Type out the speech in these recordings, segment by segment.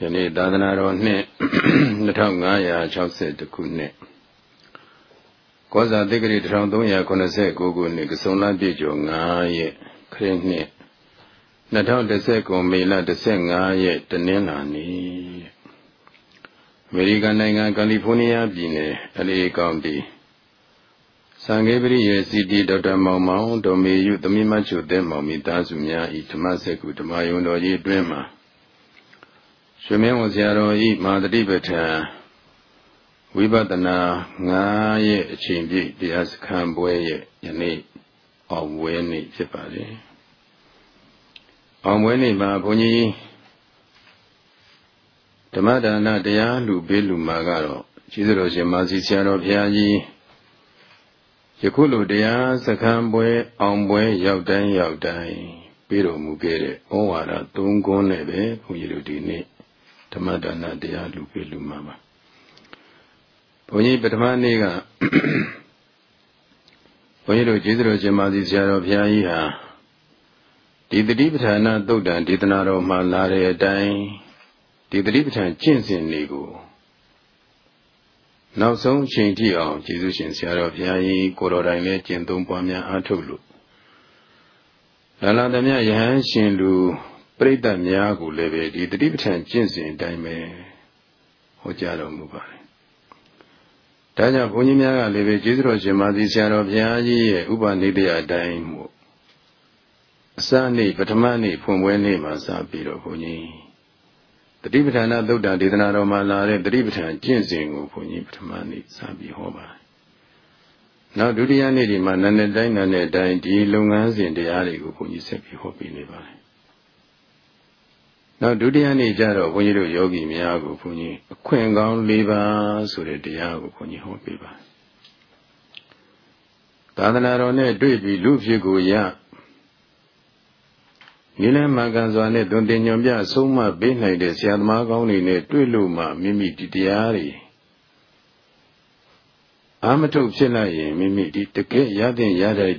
ယနေ့သာသနာတော်နှစ်2560ခုနှစ်ကောဇာတိဂရိ1389ခုနှစ်ကစုံလပြည့်ကျော်9ရက်ခရစ်နှစ်2019မေလ15ရက်တနင်္လာနေ့အမေရိကန်နိုင်ငံကယ်လီဖိုးနီးယားပြည်နယ်အလေးကောင်တီသံဃေပရိယေစီတီဒေါက်တာမောင်မောင်ဒေါ်မေယုသမီးမချုတဲ့မောင်မိသားစုများဤဓမ္မစက္ကူဓမ္မယုံတော်ကြီးအတွင်းမှာ ရွှေမင်းဝန်ဆရာတော်ဤမာတတိပဋ္ဌာန်ဝိပဿနာ9ရဲ့အချိန်ပြည့်တရားစခန်းပွဲရဲ့ယနေ့အောင်ပွဲနေ့ဖြစ်ပါတယ်။အောင်ပွဲနေ့မှာဘုန်းကြီးဓမ္မဒါနတရားလူပေးလူမှာကတော့ကြီးစတော်ရှင်မာစီဆရာတော်ဘုရားကြီးယခုလိုတရားစခန်းပွဲအောင်ပွဲရောက်တိုင်းရောက်တိုင်းပြီးတော်မူခဲ့တဲ့ဩဝါဒ၃ခုနဲ့ပဲဘုန်းကြီးတို့ဒီနေ့ ဓမ္မဒါနတရားလူပြလူမှာပါဘုန်းကြီးပထမနေ့ကဘုန်းကြီးတို့ကျေးဇူးတော်ရှင်မာစီဆရာတော်ဘုရားကြီးဟာဒီတတိပဋ္ဌာနာသုတ်တံဒေသနာတော်မှာလာတဲ့အတိုင်းဒီတတိပဋ္ဌာန်ကျင့်စဉ်တွေကိုနောက်ဆုံးအချိန်ထိအောင်ကျေးဇူးရှင်ဆရာတော်ဘုရားကြီးကိုတော်တိုင်လည်းကျင့်သုံးပွားများအားထုတ်လို့လာလာသမျှယဟန်ရှင်လူ ပရိသတ်များကိုလည်းပဲဒီတတိပဋ္ဌာန်ကျင့်စဉ်အတိုင်းပဲဟောကြားတော်မူပါတယ်။ဒါကြောင့်ဘုန်းကြီးများကလည်းပဲကျေးဇူးတော်ရှင်မာသီဆရာတော်ဘုရားကြီးရဲ့ဥပနိဒေယအတိုင်းမို့အစနေ့ပထမနေ့ဖွင့်ပွဲနေ့မှာစပြီးတော့ဘုန်းကြီးတတိပဋ္ဌာန်သုတ်တံဒေသနာတော်မှာလာတဲ့တတိပဋ္ဌာန်ကျင့်စဉ်ကိုဘုန်းကြီးပထမနေ့စပြီးဟောပါတယ်။နောက်ဒုတိယနေ့ဒီမှာနာနဲ့တိုင်းနာနဲ့တိုင်းဒီလုပ်ငန်းစဉ်တရားတွေကိုဘုန်းကြီးဆက်ပြီးဟောပြနေပါတယ် နောက်ဒုတိယနေ့ကျတော့ဘုန်းကြီးတို့ယောဂီများကိုဘုန်းကြီးအခွင့်ကောင်း၄ပါးဆိုတဲ့တရားကိုဘုန်းကြီးဟောပေးပါသာသနာတော်နဲ့တွေ့ပြီးလူဖြစ်ကိုရနိလမကံစွာနဲ့သွန်တင်ညွန်ပြဆုံးမပေးနိုင်တဲ့ဆရာသမားကောင်းတွေနဲ့တွေ့လို့မှမိမိဒီတရားတွေအာမထုတ်ဖြစ်လိုက်ရင်မိမိဒီတကယ်ရတဲ့ရတဲ့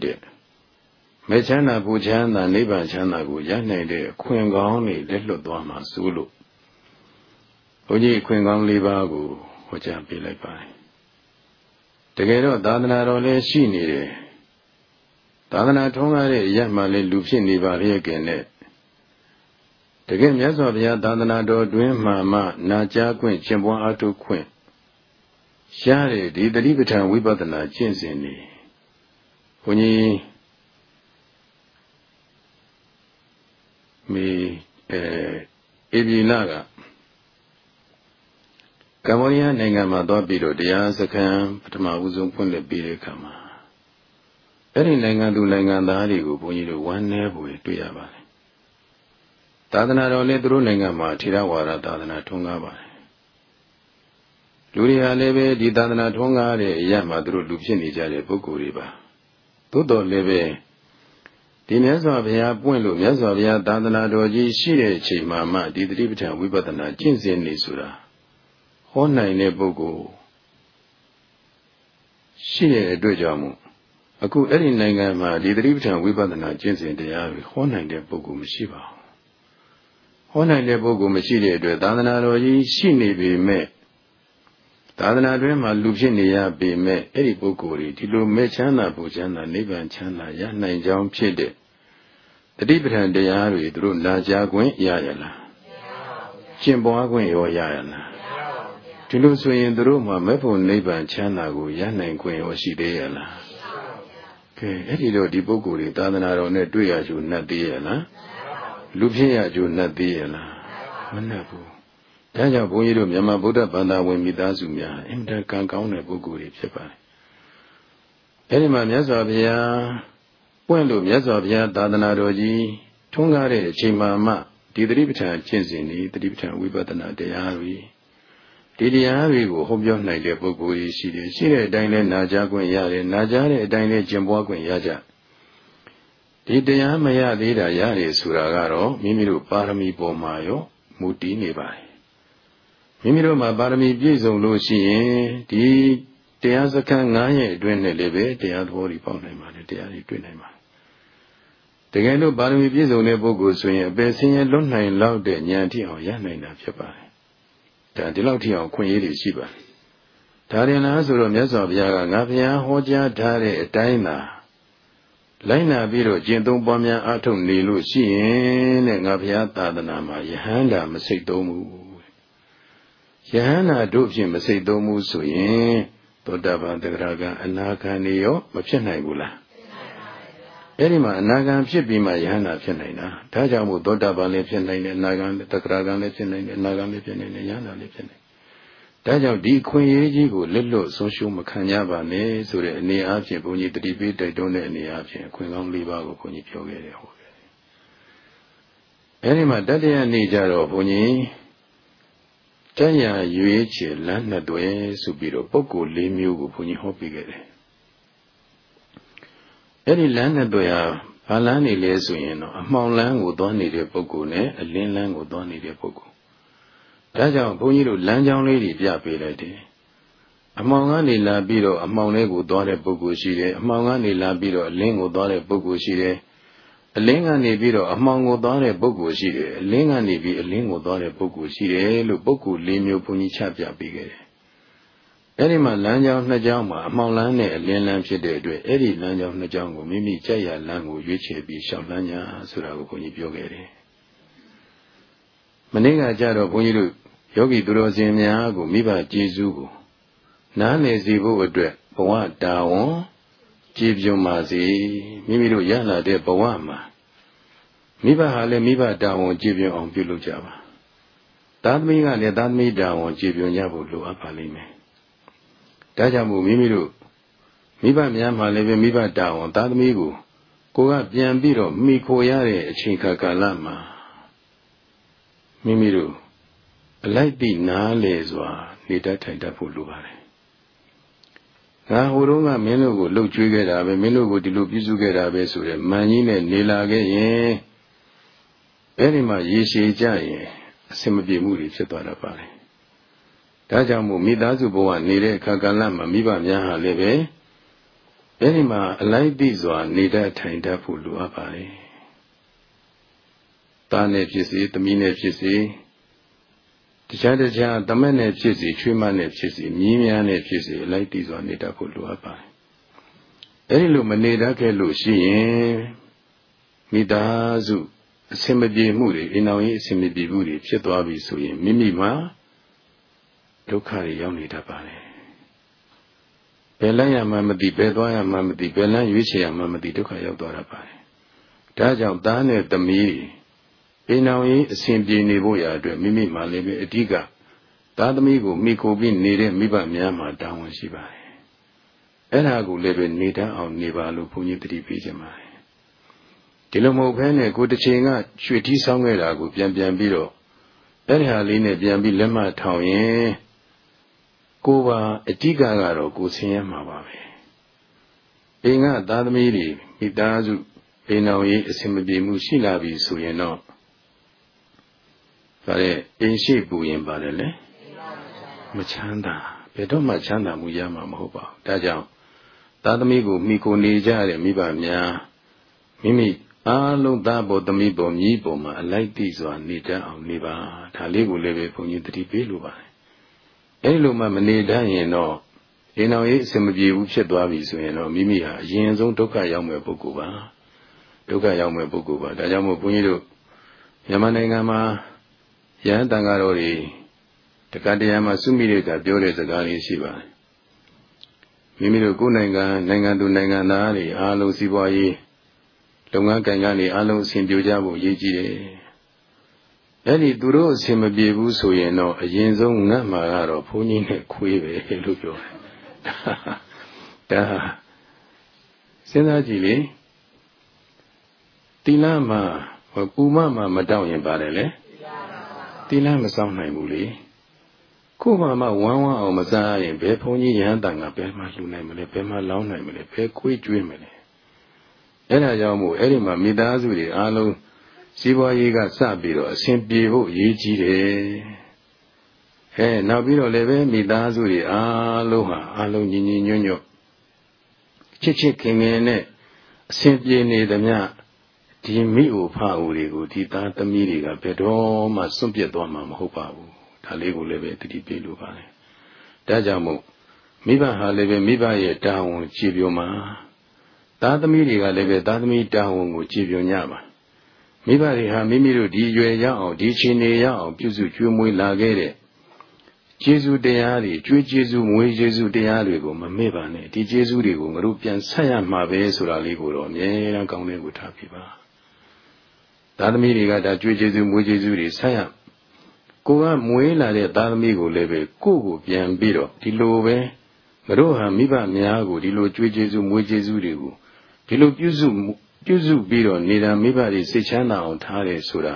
မဲ့ချမ်းသာပူချမ်းသာနိဗ္ဗာန်ချမ်းသာကိုရနိုင်တဲ့အခွင့်ကောင်းတွေလက်လွတ်သွားမှာစိုးလို့ဘုန်းကြီးအခွင့်ကောင်း၄ပါးကိုဟောကြားပေးလိုက်ပါတယ်တကယ်တော့သာသနာတော်လည်းရှိနေတယ်သာသနာထုံးကားတဲ့အရမှလည်းလူဖြစ်နေပါရဲ့ကဲနဲ့တကယ်မြတ်စွာဘုရားသာသနာတော်တွင်မှမှနာကြားခွင့်ကျင့်ပွားအားထုတ်ခွင့်ရှားတဲ့ဒီတတိပဋ္ဌာန်ဝိပဿနာကျင့်စဉ်နေဘုန်းကြီး မေအဲအေဗီလာကကမ္ဘောဒီးယားနိုင်ငံမှာသွားပြီးတော့တရားစခန်းပထမဦးဆုံးဖွင့်လှစ်ပြီးတဲ့အခါမှာအဲ့ဒီနိုင်ငံသူနိုင်ငံသားတွေကိုဘုန်းကြီးတို့ဝမ်းနည်းဖို့တွေ့ရပါတယ်။သာသနာတော်လည်းသူတို့နိုင်ငံမှာထေရဝါဒသာသနာထွန်းကားပါတယ်။လူတွေဟာလည်းပဲဒီသာသနာထွန်းကားတဲ့အရာမှာသူတို့လူဖြစ်နေကြတဲ့ပုဂ္ဂိုလ်တွေပါ။သို့တော်လည်းပဲ ဒီမြတ်စွာဘုရားပွင့်လို့မြတ်စွာဘုရားသာသနာတော်ကြီးရှိတဲ့အချိန်မှာမှဒီတတိပဋ္ဌာန်ဝိပဿနာကျင့်စဉ်နေဆိုတာဟောနိုင်တဲ့ပုဂ္ဂိုလ်ရှိတဲ့အတွက်ကြောင့်မို့အခုအဲ့ဒီနိုင်ငံမှာဒီတတိပဋ္ဌာန်ဝိပဿနာကျင့်စဉ်တရားတွေဟောနိုင်တဲ့ပုဂ္ဂိုလ်မရှိပါဘူးဟောနိုင်တဲ့ပုဂ္ဂိုလ်မရှိတဲ့အတွက်သာသနာတော်ကြီးရှိနေပေမဲ့ သာသနာတွင်မှာလူဖြစ်နေရပေမဲ့အဲ့ဒီပုဂ္ဂိုလ်တွေဒီလိုမဲ့ချမ်းသာပူချမ်းသာနိဗ္ဗာန်ချမ်းသာရနိုင်ကြောင်းဖြစ်တဲ့တတိပဋ္ဌာန်တရားတွေသူတို့နာကြားခွင့်ရရလားကျင့်ပွားခွင့်ရောရရလားဒီလိုဆိုရင်သူတို့မှာမဲ့ဖို့နိဗ္ဗာန်ချမ်းသာကိုရနိုင်ခွင့်ရောရှိသေးရလားကဲအဲ့ဒီတော့ဒီပုဂ္ဂိုလ်တွေသာသနာတော်နဲ့တွေ့ရကြုံနှက်သေးရလားလူဖြစ်ရကြုံနှက်သေးရလားမနှက်ဘူး ဒါကြောင့်ဘုန်းကြီးတို့မြန်မာဗုဒ္ဓဘာသာဝင်မိသားစုများအင်တန်ကံကောင်းတဲ့ပုဂ္ဂိုလ်တွေဖြစ်ပါတယ်အဲဒီမှာမြတ်စွာဘုရားပွင့်လို့မြတ်စွာဘုရားသာသနာတော်ကြီးထွန်းကားတဲ့အချိန်မှမှဒီသတိပဋ္ဌာန်ကျင့်စဉ်ဒီသတိပဋ္ဌာန်ဝိပဿနာတရားတွေဒီတရားတွေကိုဟောပြောနိုင်တဲ့ပုဂ္ဂိုလ်ကြီးရှိတယ်ရှိတဲ့အတိုင်းလဲနာကြားခွင့်ရတယ်နာကြားတဲ့အတိုင်းလဲကျင့်ပွားခွင့်ရကြဒီတရားမရသေးတာရတယ်ဆိုတာကတော့မိမိတို့ပါရမီပေါ်မှာရောမူတည်နေပါတယ် မိမိတို့မှာပါရမီပြည့်စုံလို့ရှိရင်ဒီတရားစခန်း9ရက်အတွင်းနဲ့လည်းပဲတရားသဘောတွေပေါက်နိုင်ပါတယ်တရားတွေတွေ့နိုင်ပါတယ်တကယ်လို့ပါရမီပြည့်စုံတဲ့ပုဂ္ဂိုလ်ဆိုရင်အပယ်ဆင်းရဲလွတ်နိုင်လောက်တဲ့ဉာဏ်ထိအောင်ရနိုင်တာဖြစ်ပါတယ်ဒါဒီလောက်ထိအောင်ခွင့်ရည်တွေရှိပါတယ်ဒါရင်လားဆိုတော့မြတ်စွာဘုရားကငါဘုရားဟောကြားထားတဲ့အတိုင်းသာလိုက်နာပြီးတော့ကျင့်သုံးပွားများအားထုတ်နေလို့ရှိရင်တဲ့ငါဘုရားသာသနာမှာယဟန္တာမစိတ်သုံးဘူး ယဟန္တာတို့ဖြင့်မစိတ်သုံးဘူးဆိုရင်သောတာပန်တဂရကအနာခံနေရောမဖြစ်နိုင်ဘူးလားအဲ့ဒီမှာအနာဂံဖြစ်ပြီးမှယဟန္တာဖြစ်နိုင်တာဒါကြောင့်မို့သောတာပန်လည်းဖြစ်နိုင်တယ်အနာဂံတဂရကံလည်းဖြစ်နိုင်တယ်အနာဂံလည်းဖြစ်နိုင်တယ်ယဟန္တာလည်းဖြစ်နိုင်ဒါကြောင့်ဒီခွင့်ရေးကြီးကိုလက်လွတ်ဆုံးရှုံးမခံကြပါနဲ့ဆိုတဲ့အနေအားဖြင့်ဘုန်းကြီးတတိပိတိုက်တွန်းတဲ့အနေအားဖြင့်အခွင့်ကောင်း၄ပါးကိုဘုန်းကြီးပြောခဲ့တယ်ဟုတ်ကဲ့အဲဒီမှာတတရနေ့ကျတော့ဘုန်းကြီး တရရွေးချယ်လမ်းနှစ်တွဲဆိုပြီးတော့ပုဂ္ဂိုလ်၄မျိုးကိုဘုန်းကြီးဟောပြခဲ့တယ်အဲဒီလမ်းနှစ်တွဲဟာဘာလမ်းနေလဲဆိုရင်တော့အမှောင်လမ်းကိုသွားနေတဲ့ပုဂ္ဂိုလ်နဲ့အလင်းလမ်းကိုသွားနေတဲ့ပုဂ္ဂိုလ်ဒါကြောင့်ဘုန်းကြီးတို့လမ်းကြောင်းလေးတွေပြပေးလိုက်တယ်အမှောင်ကနေလာပြီးတော့အမှောင်လေးကိုသွားတဲ့ပုဂ္ဂိုလ်ရှိတယ်အမှောင်ကနေလာပြီးတော့အလင်းကိုသွားတဲ့ပုဂ္ဂိုလ်ရှိတယ် အလင်းကနေပြီးတော့အမှောင်ကိုသွားတဲ့ပုဂ္ဂိုလ်ရှိတယ်အလင်းကနေပြီးအလင်းကိုသွားတဲ့ပုဂ္ဂိုလ်ရှိတယ်လို့ပုဂ္ဂိုလ်၄မျိုးဘုန်းကြီးချပြပေးခဲ့တယ်အဲ့ဒီမှာလမ်းကြောင်းနှစ်ကြောင်းမှာအမှောင်လမ်းနဲ့အလင်းလမ်းဖြစ်တဲ့အတွက်အဲ့ဒီလမ်းကြောင်းနှစ်ကြောင်းကိုမိမိကြိုက်ရလမ်းကိုရွေးချယ်ပြီးရှောက်လန်းညာဆိုတာကိုဘုန်းကြီးပြောခဲ့တယ်မနေ့ကကြတော့ဘုန်းကြီးတို့ယောဂီသူတော်စင်များကိုမိဘကျေးဇူးကိုနားလည်စေဖို့အတွက်ဘဝတာဝန် ကြည်ပြုံပါစေမိမိတို့ရလာတဲ့ဘဝမှာမိဘဟာလည်းမိဘတာဝန်ကြည်ပြုံအောင်ပြုလုပ်ကြပါသာသမီကလည်းသာသမီတာဝန်ကြည်ပြုံကြဖို့လိုအပ်ပါလိမ့်မယ်ဒါကြောင့်မို့မိမိတို့မိဘများမှာလည်းပဲမိဘတာဝန်သာသမီကိုကိုကပြန်ပြီးတော့မိခိုရတဲ့အချိန်ခါကာလမှာမိမိတို့အလိုက်တိနားလေစွာနေတတ်ထိုင်တတ်ဖို့လိုပါတယ် ငါဟိုတုန်းကမင်းတို့ကိုလှုပ်ကြွေးခဲ့တာပဲမင်းတို့ကိုဒီလိုပြုစုခဲ့တာပဲဆိုတဲ့မန်ကြီးနဲ့နေလာခဲ့ရင်အဲ့ဒီမှာရေရှည်ကြရင်အစင်မပြေမှုတွေဖြစ်သွားတတ်ပါတယ်ဒါကြောင့်မို့မိသားစုဘဝနေတဲ့အခါကလမှာမိဘများဟာလည်းပဲအဲ့ဒီမှာအလိုက်တိစွာနေတတ်ထိုင်တတ်ဖို့လိုအပ်ပါတယ်။သားနဲ့ဖြစ်စေသမီးနဲ့ဖြစ်စေ တခြားတခြားသမက်နဲ့ဖြစ်စီချွေးမနဲ့ဖြစ်စီမြင်းများနဲ့ဖြစ်စီအလိုက်တည်စွာနေတတ်ဖို့လိုအပ်ပါတယ်။အဲဒီလိုမနေတတ်ခဲ့လို့ရှိရင်မိသားစုအစင်မပြေမှုတွေအိမ်တော်ကြီးအစင်မပြေမှုတွေဖြစ်သွားပြီဆိုရင်မိမိမှာဒုက္ခတွေရောက်နေတတ်ပါတယ်။ဘယ်လမ်းရမှမသိဘယ်သွားရမှမသိဘယ်လမ်းရွေးချယ်ရမှမသိဒုက္ခရောက်သွားတတ်ပါတယ်။ဒါကြောင့်သားနဲ့သမီး အိမ်အောင်ရေးအစဉ်ပြေနေဖို့ရာအတွက်မိမိမှလည်းပဲအဓိကသားသမီးကိုမိခိုပြီးနေတဲ့မိဘများမှာတာဝန်ရှိပါတယ်။အဲ့ဒါကိုလည်းပဲနေတတ်အောင်နေပါလို့ဘုန်းကြီးတတိပေးခြင်းပါတယ်။ဒီလိုမဟုတ်ဘဲနဲ့ကိုတစ်ချိန်ကရွှေထီးဆောင်ခဲ့တာကိုပြန်ပြန်ပြီးတော့အဲ့ဒီဟာလေးနဲ့ပြန်ပြီးလက်မထောင်ရင်ကိုပါအဓိကကတော့ကိုဆင်းရဲမှာပါပဲ။အိမ်ကသားသမီးတွေမိသားစုအိမ်အောင်ရေးအဆင်မပြေမှုရှိလာပြီဆိုရင်တော့ ဒါတဲ့အိမ်ရှိပူရင်ပါတယ်လေမချမ်းသာဘယ်တော့မှချမ်းသာမှုရမှာမဟုတ်ပါဘူးဒါကြောင့်သားသမီးကိုမိကိုနေကြတဲ့မိဘများမိမိအားလုံးသားပေါ်သမီးပေါ်မြည်ပေါ်မှာအလိုက်တိစွာနေတတ်အောင်နေပါဒါလေးကိုလည်းပဲဘုန်းကြီးတတိပေးလိုပါတယ်အဲဒီလိုမှမနေတတ်ရင်တော့အိမ်တော်ရေးအစမပြေဘူးဖြစ်သွားပြီဆိုရင်တော့မိမိဟာအရင်ဆုံးဒုက္ခရောက်မဲ့ပုဂ္ဂိုလ်ပါဒုက္ခရောက်မဲ့ပုဂ္ဂိုလ်ပါဒါကြောင့်မို့ဘုန်းကြီးတို့မြန်မာနိုင်ငံမှာ ယဟန်တန်ဃာတော်တွေတက္ကတရားမှာစုမိတဲ့ကပြောတဲ့စကားလေးရှိပါတယ်မိမိတို့ကိုယ်နိုင်ငံနိုင်ငံသူနိုင်ငံသားတွေအားလုံးစီးပွားရေးလုပ်ငန်းကံကနေအားလုံးအဆင်ပြေကြဖို့ရည်ကြည်တယ်အဲ့ဒီသူတို့အဆင်မပြေဘူးဆိုရင်တော့အရင်ဆုံးငတ်မှာကတော့ဘုန်းကြီးနဲ့ခွေးပဲလို့ပြောတယ်ဒါစဉ်းစားကြည့်လေတိလမှာပူမမှာမတောင်းရင်ပါတယ်လေ သီလမဆောင်နိုင်ဘူးလေခုမှမှဝမ်းဝမ်းအောင်မစားရင်ဘယ်ဘုန်းကြီးရဟန်းတန်ကဘယ်မှလှူနိုင်မလဲဘယ်မှလောင်းနိုင်မလဲဘယ်ခွေးကျွေးမလဲအဲ့ဒါကြောင့်မို့အဲ့ဒီမှာမိသားစုတွေအားလုံးစီးပွားရေးကစပြီးတော့အဆင်ပြေဖို့အရေးကြီးတယ်အဲနောက်ပြီးတော့လည်းပဲမိသားစုတွေအားလုံးဟာအားလုံးညီညီညွတ်ညွတ်ချစ်ချစ်ခင်ခင်နဲ့အဆင်ပြေနေသမျှ ဒီမိအိုဖအိုတွေကိုဒီသားသမီးတွေကဘယ်တော့မှစွန့်ပစ်သွားမှာမဟုတ်ပါဘူးဒါဒါလေးကိုလည်းပဲတတိပေးလိုပါတယ်ဒါကြောင့်မို့မိဘဟာလည်းပဲမိဘရဲ့တာဝန်ကြည်ပြောမှာသားသမီးတွေကလည်းပဲသားသမီးတာဝန်ကိုကြည်ပြောညပါမိဘတွေဟာမိမိတို့ဒီရွယ်ရောက်အောင်ဒီချိန်နေရောက်အောင်ပြုစုကျွေးမွေးလာခဲ့တဲ့ကျေးဇူးတရားတွေကျွေးကျေးဇူးမွေးကျေးဇူးတရားတွေကိုမမေ့ပါနဲ့ဒီကျေးဇူးတွေကိုငါတို့ပြန်ဆက်ရမှာပဲဆိုတာလေးကိုတော့အမြဲတမ်းကောင်းတဲ့ကိုထားပြပါ သားသမီးတွေကဒါကျွေးကျေးဇူးမွေးကျေးဇူးတွေဆက်ရကိုကမွေးလာတဲ့သားသမီးကိုလည်းပဲကိုယ့်ကိုပြန်ပြီးတော့ဒီလိုပဲငါတို့ဟာမိဘများကိုဒီလိုကျွေးကျေးဇူးမွေးကျေးဇူးတွေကိုဒီလိုပြုစုပြုစုပြီးတော့နေတာမိဘတွေစိတ်ချမ်းသာအောင်ထားတယ်ဆိုတာ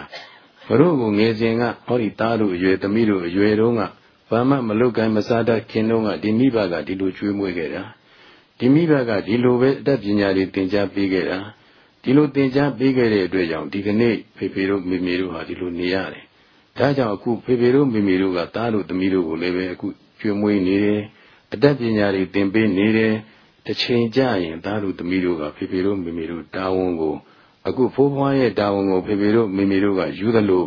ငါတို့ကိုငယ်စဉ်ကဟောဒီသားတို့အရွယ်သမီးတို့အရွယ်တုန်းကဘာမှမလုတ်ကိုင်းမစားတတ်ခင်တုန်းကဒီမိဘကဒီလိုကျွေးမွေးခဲ့တာဒီမိဘကဒီလိုပဲအတတ်ပညာတွေသင်ကြားပေးခဲ့တာ ဒီလိုသင်ကြားပေးခဲ့တဲ့အတွက်ကြောင့်ဒီကနေ့ဖေဖေတို့မေမေတို့ဟာဒီလိုနေရတယ်ဒါကြောင့်အခုဖေဖေတို့မေမေတို့ကသားတို့သမီးတို့ကိုလည်းပဲအခုကျွေးမွေးနေတယ်အတတ်ပညာတွေသင်ပေးနေတယ်တစ်ချိန်ကြရင်သားတို့သမီးတို့ကဖေဖေတို့မေမေတို့တာဝန်ကိုအခုဖိုးဖွားရဲ့တာဝန်ကိုဖေဖေတို့မေမေတို့ကယူသလို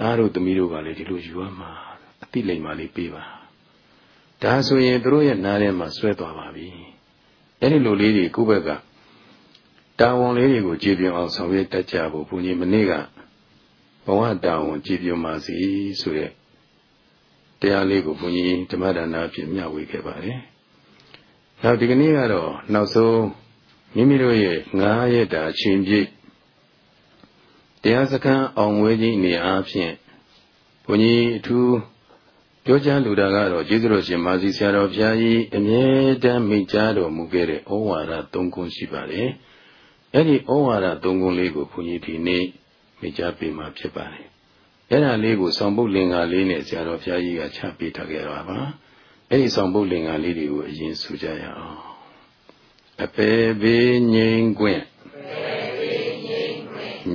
သားတို့သမီးတို့ကလည်းဒီလိုယူရမှာအတိလိမ္မာလေးပေးပါဒါဆိုရင်တို့ရဲ့နားထဲမှာဆွဲသွားပါပြီအဲ့ဒီလိုလေးတွေကိုယ့်ဘက်က တာဝန်လေးတွေကိုကြည်ပြအောင်ဆောင်ရွက်တတ်ကြဖို့ဘုန်းကြီးမနေ့ကဘဝတာဝန်ကြည်ပြပါစီဆိုတဲ့တရားလေးကိုဘုန်းကြီးဓမ္မဒါနအဖြစ်မျှဝေခဲ့ပါတယ်နောက်ဒီကနေ့ကတော့နောက်ဆုံးမိမိတို့ရဲ့ငားရက်တာအချင်းပြည့်တရားစခန်းအောင်ဝဲကြီးနေအားဖြင့်ဘုန်းကြီးအထူးပြောကြားလူတာကတော့ကျေးဇူးတော်ရှင်မာစီဆရာတော်ဘုရားကြီးအမြဲတမ်းမိန့်ကြားတော်မူခဲ့တဲ့ဩဝါဒ၃ခုရှိပါတယ်။ အဲ့ဒီဩဝါဒ၃ခုလေးကိုဘုန်းကြီးဒီနေ့မိန့်ကြားပေးမှာဖြစ်ပါတယ်။အဲ့ဒါလေးကိုဆောင်ပုတ်လင်္ကာလေးနဲ့ဆရာတော်ဘုရားကြီးကချပေးထားခဲ့ပါပါ။အဲ့ဒီဆောင်ပုတ်လင်္ကာလေးတွေကိုအရင်ဆိုကြရအောင်။အပေဘေးငိမ့်ခွင့်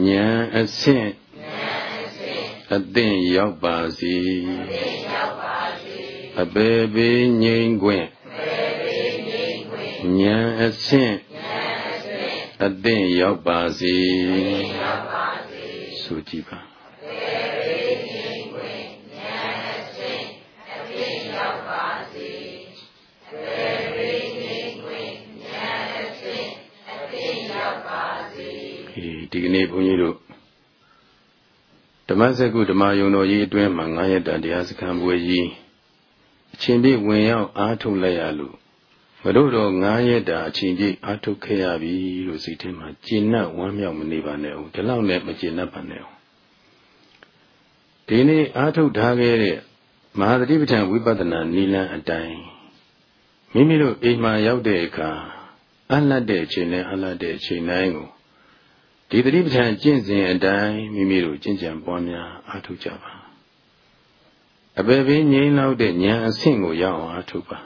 ဉာဏ်အဆင့်အသင့်ရောက်ပါစေအပေပေငြိမ်ခွင့်ဉာဏ်အဆင့် အသင့်ရောက်ပါစေဆိုကြည့်ပါဒီကနေ့ဘုန်းကြီးတို့ဓမ္မစကုဓမ္မယုံတော်ကြီးအတွင်းမှာငါးရက်တာတရားစခန်းပွဲကြီးအချိန်ပြည့်ဝင်ရောက်အားထုတ်လိုက်ရလို့ မတို့တော့ငါးရက်တာအချိန်ပြည့်အားထုတ်ခဲ့ရပြီလို့စိတ်ထဲမှာကျဉ်တ်ဝမ်းမြောက်မနေပါနဲ့ဦးဒီလောက်နဲ့မကျဉ်တ်ပါနဲ့ဦးဒီနေ့အားထုတ်ထားခဲ့တဲ့မဟာသတိပဋ္ဌာန်ဝိပဿနာနိလန်းအတိုင်းမိမိတို့အိမ်မှာရောက်တဲ့အခါအလတ်တဲ့အချိန်နဲ့အလတ်တဲ့အချိန်တိုင်းကိုဒီတတိပဋ္ဌာန်ကျင့်စဉ်အတိုင်းမိမိတို့ကျင့်ကြံပွားများအားထုတ်ကြပါအပေပေးငြိမ်းလောက်တဲ့ဉာဏ်အဆင့်ကိုရောက်အောင်အားထုတ်ပါ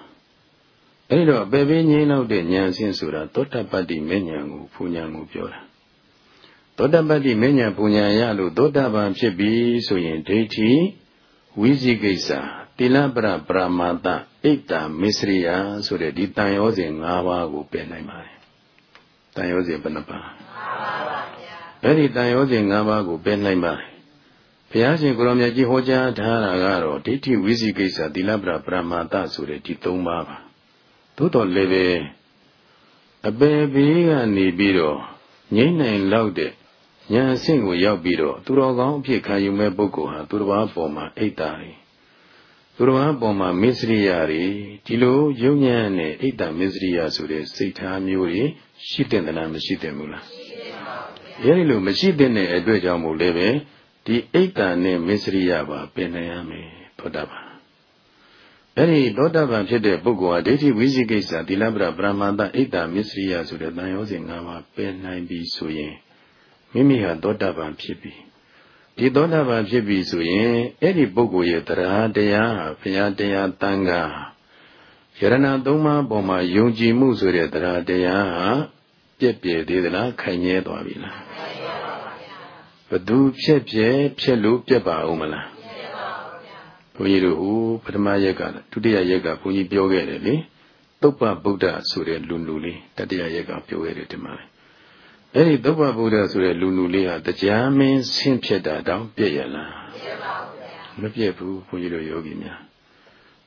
အဲဒီတော့အပေပေးငြိမ်းလောက်တဲ့ဉာဏ်အဆင့်ဆိုတာသောတပတ္တိမေဉဏ်ကိုဖူဉဏ်ကိုပြောတာသောတပတ္တိမေဉဏ်ပူဉဏ်ရလို့သောတပန်ဖြစ်ပြီဆိုရင်ဒိဋ္ဌိဝိဇိကိစ္စတိလပရပရမတဣတ္တမစ္စရိယဆိုတဲ့ဒီတန်ရောစဉ်၅ပါးကိုပယ်နိုင်ပါတယ်တန်ရောစဉ်ဘယ်နှပါးအဲ့ဒီတန်ရောစဉ်၅ပါးကိုပယ်နိုင်ပါတယ်ဘုရားရှင်ကိုရောမြတ်ကြီးဟောကြားထားတာကတော့ဒိဋ္ဌိဝိသိကိစ္စသီလပရပရမတဆိုတဲ့ဒီ၃ပါးပါ သို့တော်လည်းပဲအပေဘေးကနေပြီးတော့ငြိမ့်နိုင်လောက်တဲ့ဉာဏ်အဆင့်ကိုရောက်ပြီးတော့သူတော်ကောင်းအဖြစ်ခံယူမဲ့ပုဂ္ဂိုလ်ဟာသူတော်ဘာပေါ်မှာအိတ်တာတွေသူတော်ဘာပေါ်မှာမစ္စရိယတွေဒီလိုယုံဉာဏ်နဲ့အိတ်တာမစ္စရိယဆိုတဲ့စိတ်ထားမျိုးတွေရှိတဲ့သလားမရှိတဲ့ဘူးလားအဲဒီလိုမရှိတဲ့အတွက်ကြောင့်မို့လည်းပဲဒီအိတ်တန်နဲ့မစ္စရိယပါပင်နိုင်ရမယ်သောတာပန် အဲ့ဒီသောတာပန်ဖြစ်တဲ့ပုဂ္ဂိုလ်ဟာဒိဋ္ဌိဝိသိကိစ္စသီလပရပရမန္တအိတ်တမစ္စရိယဆိုတဲ့တန်ရောစဉ်၅ပါးပင်နိုင်ပြီဆိုရင်မိမိဟာသောတာပန်ဖြစ်ပြီဒီသောတာပန်ဖြစ်ပြီဆိုရင်အဲ့ဒီပုဂ္ဂိုလ်ရဲ့တရားတရားဟာဘုရားတရားတန်ခါယရဏသုံးပါးပေါ်မှာယုံကြည်မှုဆိုတဲ့တရားတရားဟာပြည့်ပြည့်သေးသလားခိုင်မြဲသွားပြီလားဘသူဖြစ်ဖြစ်ဖြစ်လို့ပြတ်ပါဦးမလား ဘုန်းကြီးတို့ဟိုပထမရက်ကဒုတိယရက်ကဘုန်းကြီးပြောခဲ့တယ်လေသုပ္ပဗုဒ္ဓဆိုတဲ့လူလူလေးတတိယရက်ကပြောခဲ့တယ်ဒီမှာအဲ့ဒီသုပ္ပဗုဒ္ဓဆိုတဲ့လူလူလေးဟာတရားမင်းဆင်းဖြစ်တာတောင်ပြည့်ရလားပြည့်ပါဘူးဗျာမပြည့်ဘူးဘုန်းကြီးတို့ယောဂီများ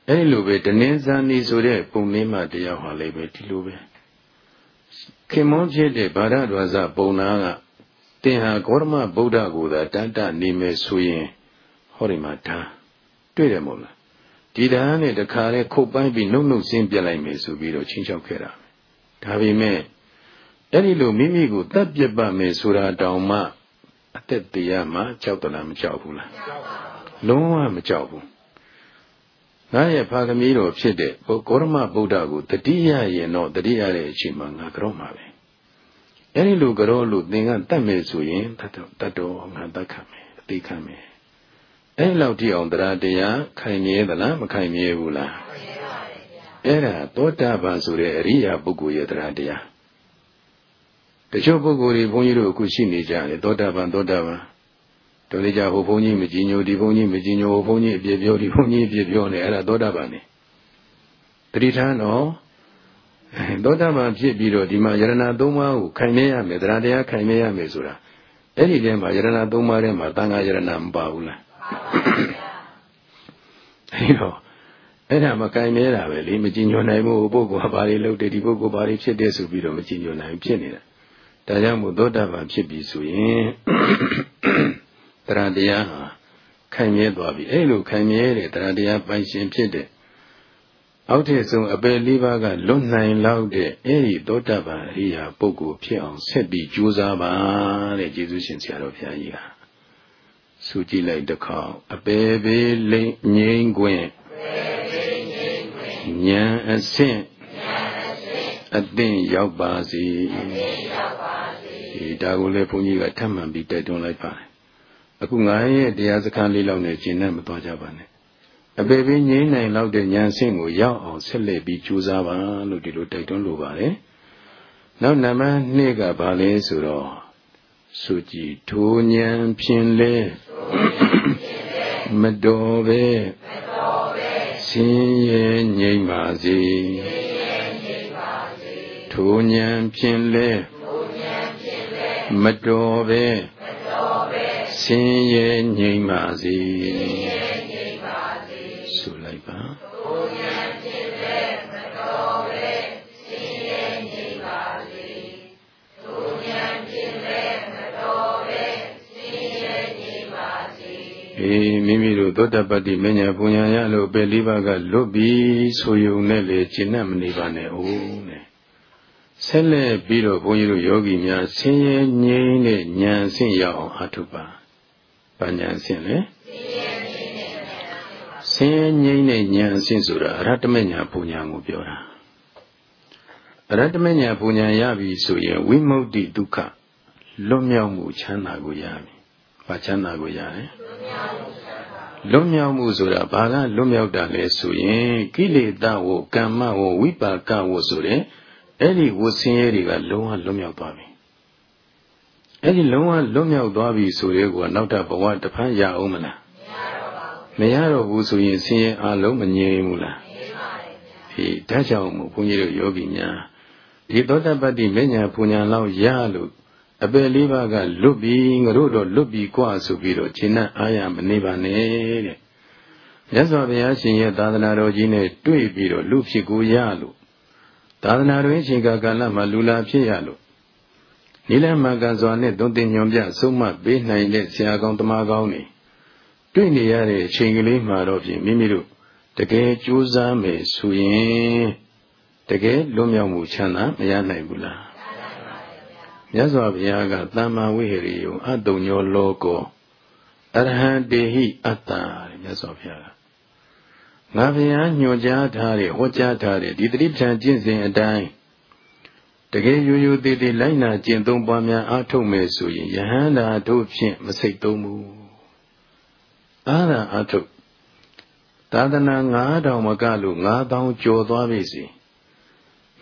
အဲဒီလိုပဲတနင်းဇာနီဆိုတဲ့ပုံမင်းမတရားဟာလည်းပဲဒီလိုပဲခင်မောဖြစ်တဲ့ဗာရဒဝဇပုံနာကတင်ဟာဂေါရမဗုဒ္ဓကိုသာတန်တနေမယ်ဆိုရင်ဟောဒီမှာဒါ တွေ့တယ်မို့လားဒီဓာတ်နဲ့တခါလဲခုတ်ပိုင်းပြီးနှုတ်နှုတ်ဆင်းပြလိုက်မယ်ဆိုပြီးတော့ချင်းချောက်ခဲ့တာဒါပေမဲ့အဲ့ဒီလိုမိမိကိုတတ်ပြတ်ပါမယ်ဆိုတာတောင်မှအသက်တရားမှကြောက်တလားမကြောက်ဘူးလားလုံးဝမကြောက်ဘူးငါရဲ့ဖာသမီးတော်ဖြစ်တဲ့ဂေါရမဗုဒ္ဓကိုတတိယရင်တော့တတိယတဲ့အချိန်မှာငါကြောမှာပဲအဲ့ဒီလိုကြောလို့သင်ကတတ်မယ်ဆိုရင်တတ်တော်တတ်တော်ငါတတ်ခံမယ်အသိခံမယ် အဲ့လောက်တိအောင်တရားတရားခိုင်မြဲသလားမခိုင်မြဲဘူးလားအဲ့ဒါသောတာပန်ဆိုတဲ့အရိယာပုဂ္ဂိုလ်ရဲ့တရားတရားတချို့ပုဂ္ဂိုလ်တွေဘုန်းကြီးတို့အခုရှိနေကြတယ်သောတာပန်သောတာပန်တော်လေးကြဟိုဘုန်းကြီးမကြည်ညိုဒီဘုန်းကြီးမကြည်ညိုဟိုဘုန်းကြီးအပြည့်ပြောဒီဘုန်းကြီးအပြည့်ပြောနေအဲ့ဒါသောတာပန်နေတတိထားတော့သောတာပန်ဖြစ်ပြီးတော့ဒီမှာယရဏသုံးပါးကိုခိုင်နေရမယ်တရားတရားခိုင်နေရမယ်ဆိုတာအဲ့ဒီထဲမှာယရဏသုံးပါးထဲမှာတန်ခါယရဏမပါဘူးလား အဲ့တော့အဲ့ဒါမကင်နေတာပဲလေမကြည်ညိုနိုင်ဘူးပုဂ္ဂိုလ်ကဘာတွေလုပ်တယ်ဒီပုဂ္ဂိုလ်ဘာတွေဖြစ်တယ်ဆိုပြီးတော့မကြည်ညိုနိုင်ဖြစ်နေတာဒါကြောင့်မို့သောတာပန်ဖြစ်ပြီဆိုရင်တရားတရားဟာခိုင်မြဲသွားပြီအဲ့လိုခိုင်မြဲတဲ့တရားတရားပိုင်ရှင်ဖြစ်တဲ့အောက်ထည့်ဆုံးအပယ်လေးပါးကလွတ်နိုင်လောက်တဲ့အဲ့ဒီသောတာပန်အရိယာပုဂ္ဂိုလ်ဖြစ်အောင်ဆက်ပြီးကြိုးစားပါတဲ့ကျေးဇူးရှင်ဆရာတော်ဘုရားကြီးဟာ ဆူကြည့်လိုက်တစ်ခေါက်အပေပေလိမ့်ငိမ့်ခွင့်ဉာဏ်အဆင့်အသင့်ရောက်ပါစေဒီဒါကိုလည်းဘုန်းကြီးကထပ်မံပြီးတိုက်တွန်းလိုက်ပါတယ်အခုငါရဲ့တရားစခန်းလေးလောက်နဲ့ကျင့်နဲ့မသွားကြပါနဲ့အပေပေငြိမ့်နိုင်လောက်တဲ့ဉာဏ်ဆင့်ကိုရောက်အောင်ဆက်လက်ပြီးကြိုးစားပါလို့ဒီလိုတိုက်တွန်းလိုပါတယ်နောက်နံပါတ်2ကဘာလဲဆိုတော့စုကြည်ထိုဉာဏ်ဖြင့်လဲ မတော်ပဲဆင်းရဲငြိမ့်ပါစေထိုဉာဏ်ဖြင့်လဲမတော်ပဲဆင်းရဲငြိမ့်ပါစေ မိမိတို့သောတပတ္တိမညာပူညာရလို့ပဲလေးပါးကလွတ်ပြီးဆိုယုံနဲ့လေရှင်းမနေပါနဲ့ဟုတ်နဲ့ဆက်လက်ပြီးတော့ဘုန်းကြီးတို့ယောဂီများဆင်းရဲငြိမ်းတဲ့ဉာဏ်ဆင့်ရအောင်အထုပါ။ဘာဉာဏ်ဆင့်လဲ။ဆင်းရဲငြိမ်းတဲ့ဉာဏ်ဆင့်ဆိုတာအရဟတမဉာဏ်ပူညာကိုပြောတာ။အရဟတမဉာဏ်ပူညာရပြီဆိုရင်ဝိမု ക്തി ဒုက္ခလွတ်မြောက်မှုချမ်းသာကိုရပြီ။ ဘာချမ်းသာကိုရလဲ။လွတ်မြောက်မှုဆိုတာဘာကလွတ်မြောက်တာလဲဆိုရင်ကိလေသာဝကမ္မဝဝိပါကဝဆိုတဲ့အဲ့ဒီဝဆင်းရဲတွေကလုံးဝလွတ်မြောက်သွားပြီအဲ့ဒီလုံးဝလွတ်မြောက်သွားပြီဆိုရဲကနောက်ထပ်ဘဝတစ်ဖန်ရအောင်မလားမရတော့ဘူးဆိုရင်ဆင်းရဲအလုံးမငြိမ်းဘူးလားအေးဒါကြောင့်မို့ဘုန်းကြီးတို့ယောဂီများဒီသောတပတ္တိမညာပူညာလောက်ရလို့ အပယ်လေးပါးကလွတ်ပြီးငါတို့တော့လွတ်ပြီးกว่าဆိုပြီးတော့ခြေနဲ့အားရမနေပါနဲ့တဲ့မြတ်စွာဘုရားရှင်ရဲ့သာသနာတော်ကြီးနဲ့တွေ့ပြီးတော့လူဖြစ်ကိုရလို့သာသနာတွင်ချိန်ကာလမှာလူလာဖြစ်ရလို့နိလမကစွာနဲ့သွန်သင်ညွန်ပြဆုံးမပေးနိုင်တဲ့ဆရာကောင်းတမကောင်းတွေတွေ့နေရတဲ့အချိန်ကလေးမှာတော့ဖြင့်မိမိတို့တကယ်ကြိုးစားမယ်ဆိုရင်တကယ်လွတ်မြောက်မှုချမ်းသာမရနိုင်ဘူးလား မြတ်စွာဘုရားကသမ္မာဝိဟရိယအတုံညောလောကောအရဟံတေဟိအတ္တတဲ့မြတ်စွာဘုရားကငါဘုရားညွှန်ကြားထားတဲ့ဟောကြားထားတဲ့ဒီတိပ္ပံကျင့်စဉ်အတိုင်းတကယ်ရိုးရိုးသေးသေးလိုက်နာကျင့်သုံးပွားများအားထုတ်မယ်ဆိုရင်ယဟန္တာတို့ဖြင့်မစိတ်သုံးဘူးအားသာအားထုတ်သာသနာ9000မကလို့9000ကျော်သွားပြီစီ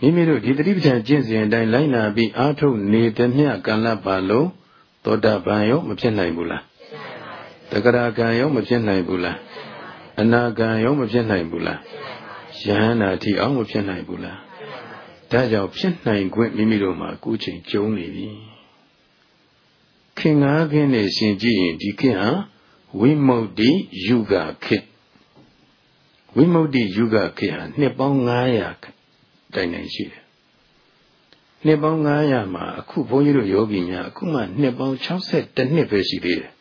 မိမိတို့ဒီတိပ္ပံကျင့်စဉ်အတိုင်းလိုက်နာပြီးအားထုတ်နေတဲ့မြတ်ကံလပ်ပါလုံးသောတာပန်ရောမဖြစ်နိုင်ဘူးလားတဂရကံရောမဖြစ်နိုင်ဘူးလားအနာဂံရောမဖြစ်နိုင်ဘူးလားယဟန္တာတိအောင်မဖြစ်နိုင်ဘူးလားဒါကြောင့်ဖြစ်နိုင်ခွင့်မိမိတို့မှာအခုချိန်ကြုံနေပြီခင်ငါးခင်းနဲ့ရှင်ကြည့်ရင်ဒီခင်ဟာ ဝိမု ക്തി ယုဂခေဝိမု ക്തി ယုဂခေဟာနှစ်ပေါင်း900 တိုင်တိုင်ရှိတယ်နှစ်ပေါင်း900မှာအခုဘုန်းကြီးတို့ယောဂီများအခုမှနှစ်ပေါင်း62နှစ်ပဲရှိသေးတယ်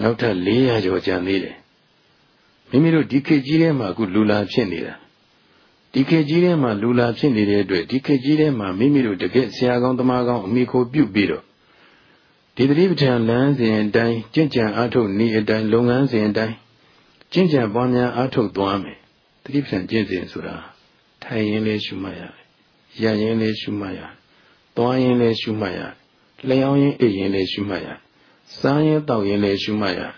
နောက်ထပ်400ကျော်ကျန်သေးတယ်မိမိတို့ဒီခေတ်ကြီးထဲမှာအခုလူလာဖြစ်နေတာဒီခေတ်ကြီးထဲမှာလူလာဖြစ်နေတဲ့အတွက်ဒီခေတ်ကြီးထဲမှာမိမိတို့တကယ်ဆရာကောင်းတမကောင်းအမိခိုးပြုတ်ပြီးတော့ဒီတိပဋ္ဌာန်လမ်းစဉ်အတိုင်းကြင်ကြံအားထုတ်နေအတိုင်းလုပ်ငန်းစဉ်အတိုင်းကြင်ကြံပွားများအားထုတ်သွားမယ်တိပဋ္ဌာန်ကျင့်စဉ်ဆိုတာ ထိုင်ရင်လေးရှုမှတ်ရတယ်ရရင်လေးရှုမှတ်ရတယ်သွားရင်လေးရှုမှတ်ရတယ်လျှောင်းရင်အိပ်ရင်လေးရှုမှတ်ရတယ်စားရင်တောက်ရင်လေးရှုမှတ်ရတယ်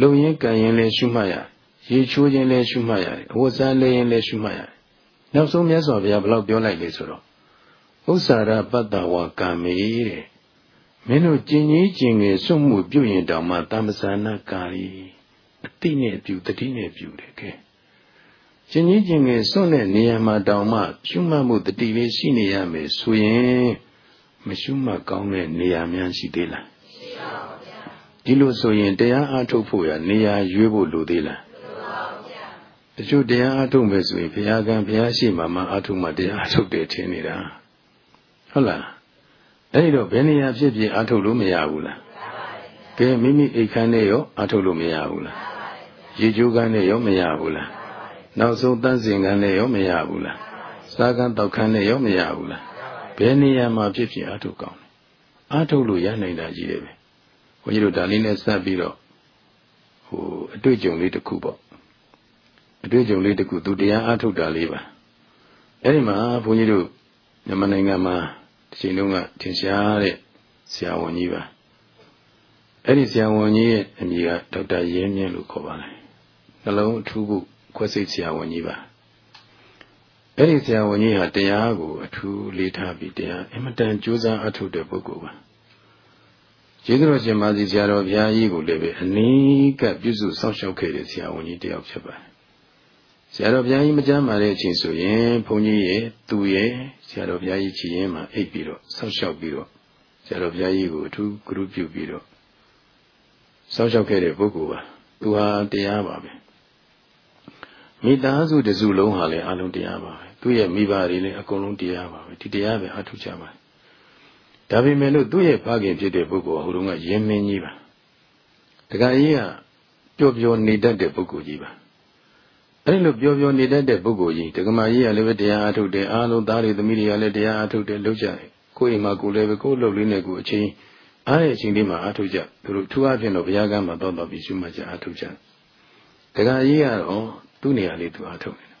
လုံရင်ကန်ရင်လေးရှုမှတ်ရတယ်ရေချိုးခြင်းလည်းရှုမှတ်ရတယ်အဝတ်စားလဲရင်လည်းရှုမှတ်ရတယ်နောက်ဆုံးမြတ်စွာဘုရားဘယ်လောက်ပြောလိုက်လဲဆိုတော့ဥစ္စာရပတ္တဝါကံမေတဲ့မင်းတို့ကျင်ကြီးကျင်ငယ်စွန့်မှုပြုရင်တောင်မှတမ္ပဇာနာကာရီအတိနဲ့ပြုတတိနဲ့ပြုတယ်ကဲ ကျင်ကြီးကျင်ငယ်စွန့်တဲ့နေရာမှာတောင်မှရှုမှတ်မှုတတိလေးရှိနေရမယ်ဆိုရင်မရှုမှတ်ကောင်းတဲ့နေရာများရှိသေးလားရှိပါဘူးဗျာဒီလိုဆိုရင်တရားအားထုတ်ဖို့ရနေရာရွေးဖို့လိုသေးလားတချို့တရားအားထုတ်မယ်ဆိုရင်ဘုရားကံဘုရားရှိမှမှအားထုတ်မှတရားအားထုတ်တယ်ထင်နေတာဟုတ်လားအဲ့ဒီတော့ဘယ်နေရာဖြစ်ဖြစ်အားထုတ်လို့မရဘူးလားကဲမိမိအိတ်ခမ်းနဲ့ရောအားထုတ်လို့မရဘူးလားရေချိုးခမ်းနဲ့ရောမရဘူးလား နောက်ဆုံးတန်းစင်ခမ်းနဲ့ရောမရဘူးလားစားကမ်းတောက်ခမ်းနဲ့ရောမရဘူးလားဘယ်နေရာမှာဖြစ်ဖြစ်အားထုတ်ကောင်းတယ်အားထုတ်လို့ရနိုင်တာကြီးတယ်ပဲဘုန်းကြီးတို့ဒါလေးနဲ့စပ်ပြီးတော့ဟိုအတွေ့အကြုံလေးတစ်ခုပေါ့အတွေ့အကြုံလေးတစ်ခုသူတရားအားထုတ်တာလေးပါအဲ့ဒီမှာဘုန်းကြီးတို့မြန်မာနိုင်ငံမှာဒီချိန်လုံးကထင်ရှားတဲ့ဆရာဝန်ကြီးပါအဲ့ဒီဆရာဝန်ကြီးရဲ့အမည်ကဒေါက်တာရဲမြင့်လို့ခေါ်ပါလေနှလုံးအထူးကု ခွဲစိတ်ဆရာဝန်ကြီးပါအဲ့ဒီဆရာဝန်ကြီးဟာတရားကိုအထူးလေးထားပြီးတရားအင်မတန်ကြိုးစားအထုတ်တဲ့ပုဂ္ဂိုလ်ပါကျေးဇူးတော်ရှင်မာစီဆရာတော်ဘုရားကြီးကိုလည်းပဲအနည်းကပြုစုစောင့်ရှောက်ခဲ့တဲ့ဆရာဝန်ကြီးတယောက်ဖြစ်ပါတယ်ဆရာတော်ဘုရားကြီးမကြမ်းပါတဲ့အချိန်ဆိုရင်ဘုန်းကြီးရဲ့သူရဲ့ဆရာတော်ဘုရားကြီးချီရင်မှာအိပ်ပြီးတော့ဆောက်ရှောက်ပြီးတော့ဆရာတော်ဘုရားကြီးကိုအထူးဂရုပြုပြီးတော့ဆောက်ရှောက်ခဲ့တဲ့ပုဂ္ဂိုလ်ပါသူဟာတရားပါပဲ မိသားစုတစုလုံးဟာလည်းအလုံးတရားပါပဲသူ့ရဲ့မိဘတွေလည်းအကုန်လုံးတရားပါပဲဒီတရားပဲအထုကြပါဒါပေမဲ့လို့သူ့ရဲ့ဖခင်ဖြစ်တဲ့ပုဂ္ဂိုလ်ဟိုတုန်းကယင်းမင်းကြီးပါတခါကြီးကပျော်ပျော်နေတတ်တဲ့ပုဂ္ဂိုလ်ကြီးပါအဲ့လိုပြောပြောနေတတ်တဲ့ပုဂ္ဂိုလ်ကြီးဒကမာကြီးကလည်းပဲတရားအထုတ်တယ်အားလုံးသားတွေသမီးတွေကလည်းတရားအထုတ်တယ်လုပ်ကြတယ်ကိုယ့်အိမ်မှာကိုယ်လည်းပဲကိုယ့်လုပ်လေးနဲ့ကိုယ်အချင်းအားတဲ့အချိန်လေးမှာအထုတ်ကြသူတို့ထူးအဖြစ်တော့ဘုရားကမ်းမှာတော့တော့ပြီးရှုမှတ်ကြအထုတ်ကြဒကာကြီးကတော့ သူ့နေရာလေးသူအထုတ်နေတယ်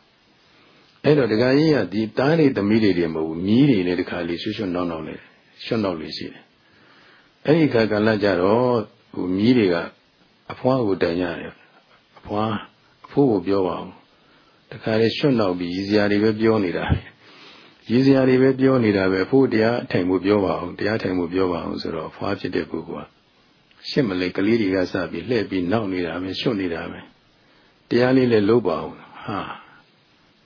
အဲ့တော့ဒကာကြီးကဒီသားတွေသမီးတွေတွေမဟုတ်ဘူးမြီးတွေနဲ့တခါလေးရွှွှွနှောင်းနှောင်းလေးရွှွနှောင်းလေးရှိတယ်အဲ့ဒီခါကလည်းကြတော့ဟိုမြီးတွေကအဖွားကိုတိုင်ရတယ်အဖွားဖိုးကိုပြောပါအောင်တခါလေရွှွတ်နောက်ပြီးရည်စရာတွေပဲပြောနေတာရည်စရာတွေပဲပြောနေတာပဲဖိုးတရားထိုင်မှုပြောပါအောင်တရားထိုင်မှုပြောပါအောင်ဆိုတော့ဖွားဖြစ်တဲ့ပုဂ္ဂိုလ်ကရှစ်မလေးကလေးတွေကစပြီးလှည့်ပြီးနောက်နေတာပဲရွှွတ်နေတာပဲ တရားလေးလည်းလုပ်ပါအောင်ဟာ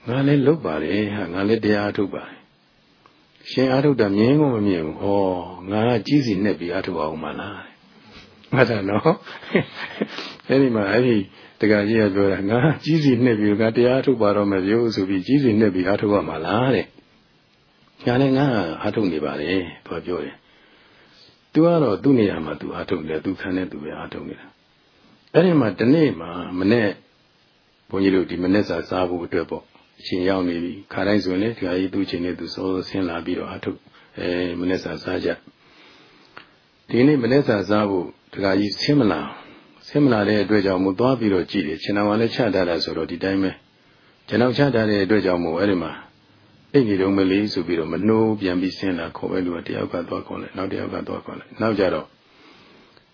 ငါလည်းလုပ်ပါတယ်ဟာငါလည်းတရားထုတ်ပါတယ်ရှင်အာထုတ်တာမြင်ကိုမမြင်ဘူးဩငါကကြီးစီနဲ့ပြီးအာထုတ်အောင်မလားမှတ်တယ်နော်အဲ့ဒီမှာအဲ့ဒီတကကြီးကပြောတာငါကြီးစီနှစ်ပြီးငါတရားထုတ်ပါတော့မယ်ပြောဆိုပြီးကြီးစီနှစ်ပြီးအားထုတ်ရမှာလားတဲ့ညာလည်းငါအားထုတ်နေပါလေသူကပြောတယ်သူကတော့သူ့နေရာမှာသူအားထုတ်တယ်သူခံတဲ့သူပဲအားထုတ်နေတာအဲ့ဒီမှာဒီနေ့မှာမနေ့ ဘုန်းကြီးတို့ဒီမနေ့စာစားဖို့အတွက်ပေါ့အချိန်ရောက်နေပြီခါတိုင်းဆိုရင်လေဒီဟာကြီးသူ့ချိန်နဲ့သူစောစောဆင်းလာပြီးတော့အားထုတ်အဲမနေ့စာစားကြဒီနေ့မနေ့စာစားဖို့ဒီဟာကြီးဆင်းမလာဆင်းမလာတဲ့အတွက်ကြောင့်မို့သွားပြီးတော့ကြည့်တယ်ခြေတော်ကလည်းချထားတာဆိုတော့ဒီတိုင်းပဲခြေတော်ချထားတဲ့အတွက်ကြောင့်မို့အဲ့ဒီမှာအိတ်နေတော့မလေးဆိုပြီးတော့မနှိုးပြန်ပြီးဆင်းလာခေါ်ပဲလူကတယောက်ကသွားခေါ်လိုက်နောက်တယောက်ကသွားခေါ်လိုက်နောက်ကြတော့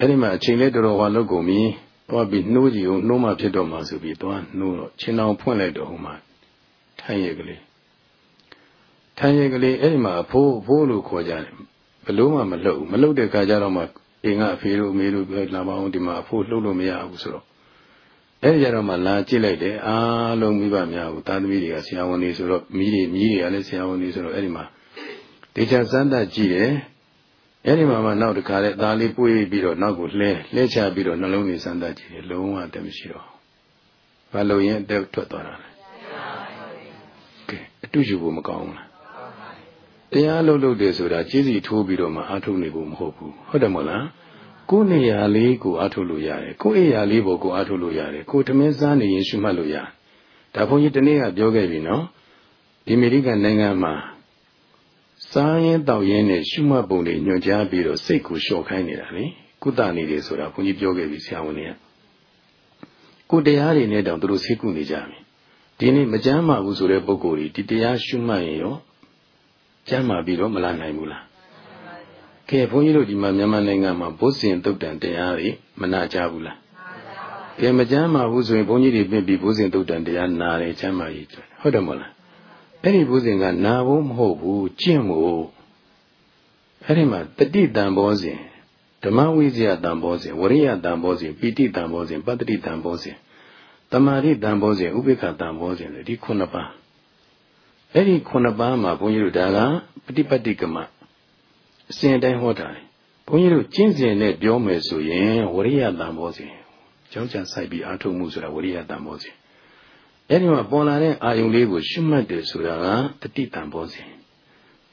အဲ့ဒီမှာအချိန်လေးတော်တော်ဟောလောက်ကုန်ပြီ သွားပြီးနှိုးကြည့်အောင်နှိုးမှဖြစ်တော့မှဆိုပြီးသွားနှိုးတော့ခြေတော်ဖွင့်လိုက်တော့ဟိုမှာထိုင်ရကလေးထိုင်ရကလေးအဲ့ဒီမှာအဖိုးအဖိုးလို့ခေါ်ကြတယ်ဘလို့မှမလှုပ်ဘူးမလှုပ်တဲ့ခါကျတော့မှအိမ်ကအဖေတို့အမေတို့ပြောလာမအောင်ဒီမှာအဖို့လှုပ်လို့မရဘူးဆိုတော့အဲ့ဒီကြတော့မှလာကြည့်လိုက်တယ်အားလုံးမိဘများကိုသားသမီးတွေကဆရာဝန်တွေဆိုတော့မိတွေမြီးတွေကလည်းဆရာဝန်တွေဆိုတော့အဲ့ဒီမှာဒေချာစမ်းသပ်ကြည့်တယ် အဲ့ဒီမှာမှနောက်တစ်ခါလဲသားလေးပွေးပြီးတော့နောက်ကိုလှဲလှဲချပြီးတော့နှလုံးလေးစမ်းသပ်ကြည့်တယ်လုံးဝအသက်မရှိတော့ဘာလို့ရင်အသက်ထွက်သွားတာလဲကဲအတူယူဖို့မကောင်းဘူးလားတရားလုပ်လို့တယ်ဆိုတာကြီးစီထိုးပြီးတော့မှအာထုတ်နေဖို့မဟုတ်ဘူးဟုတ်တယ်မဟုတ်လားကိုယ်နေရာလေးကိုအာထုတ်လို့ရတယ်ကိုယ်အိယာလေးကိုကိုအာထုတ်လို့ရတယ်ကိုယ်သမင်းစားနေရင်ရှုမှတ်လို့ရတယ်ဒါဘုန်းကြီးတနေ့ကပြောခဲ့ပြီနော်ဒီအမေရိကန်နိုင်ငံမှာ စားရင်တောက်ရင်နဲ့ရှုမှတ်ပုံတွေညွှန်ကြားပြီးတော့စိတ်ကိုလျှော့ခိုင်းနေတာလေကုသနေတယ်ဆိုတာဘုန်းကြီးပြောခဲ့ပြီဆရာဝန်တွေကကိုတရားတွေနဲ့တောင်သူတို့ဆေးကုနေကြပြီဒီနေ့မကြမ်းမာဘူးဆိုတဲ့ပုံကိုယ်ကြီးဒီတရားရှုမှတ်ရင်ရောကြမ်းမာပြီးတော့မလာနိုင်ဘူးလားကဲဘုန်းကြီးတို့ဒီမှာမြန်မာနိုင်ငံမှာဘုဇင်တုတ်တန်တရားတွေမနာကြဘူးလားကဲမကြမ်းမာဘူးဆိုရင်ဘုန်းကြီးတွေပြင်ပြီးဘုဇင်တုတ်တန်တရားနာတယ်ချမ်းမာရေးဟုတ်တယ်မဟုတ်လား အဲ့ဒီဘုဇင်ကနာဖို့မဟုတ်ဘူးကျင့်ဖို့အဲ့ဒီမှာတတိတံဘောစဉ်ဓမ္မဝိဇ္ဇာတံဘောစဉ်ဝရိယတံဘောစဉ်ပိဋိတံဘောစဉ်ပတ္တိတံဘောစဉ်တမာရိတံဘောစဉ်ဥပိ္ပခတံဘောစဉ်ဒီခုနှစ်ပါးအဲ့ဒီခုနှစ်ပါးမှာဘုန်းကြီးတို့ဒါကပฏิပတ်တိကမအစဉ်တိုင်းဟောတာလေဘုန်းကြီးတို့ကျင့်စဉ်နဲ့ပြောမယ်ဆိုရင်ဝရိယတံဘောစဉ်ကြောင်းကြံဆိုင်ပြီးအားထုတ်မှုဆိုတာဝရိယတံဘောစဉ် အဲ့ဒီမှာပေါ်လာတဲ့အာယုံလေးကိုရှုမှတ်တယ်ဆိုတာကတတိတံဘောစဉ်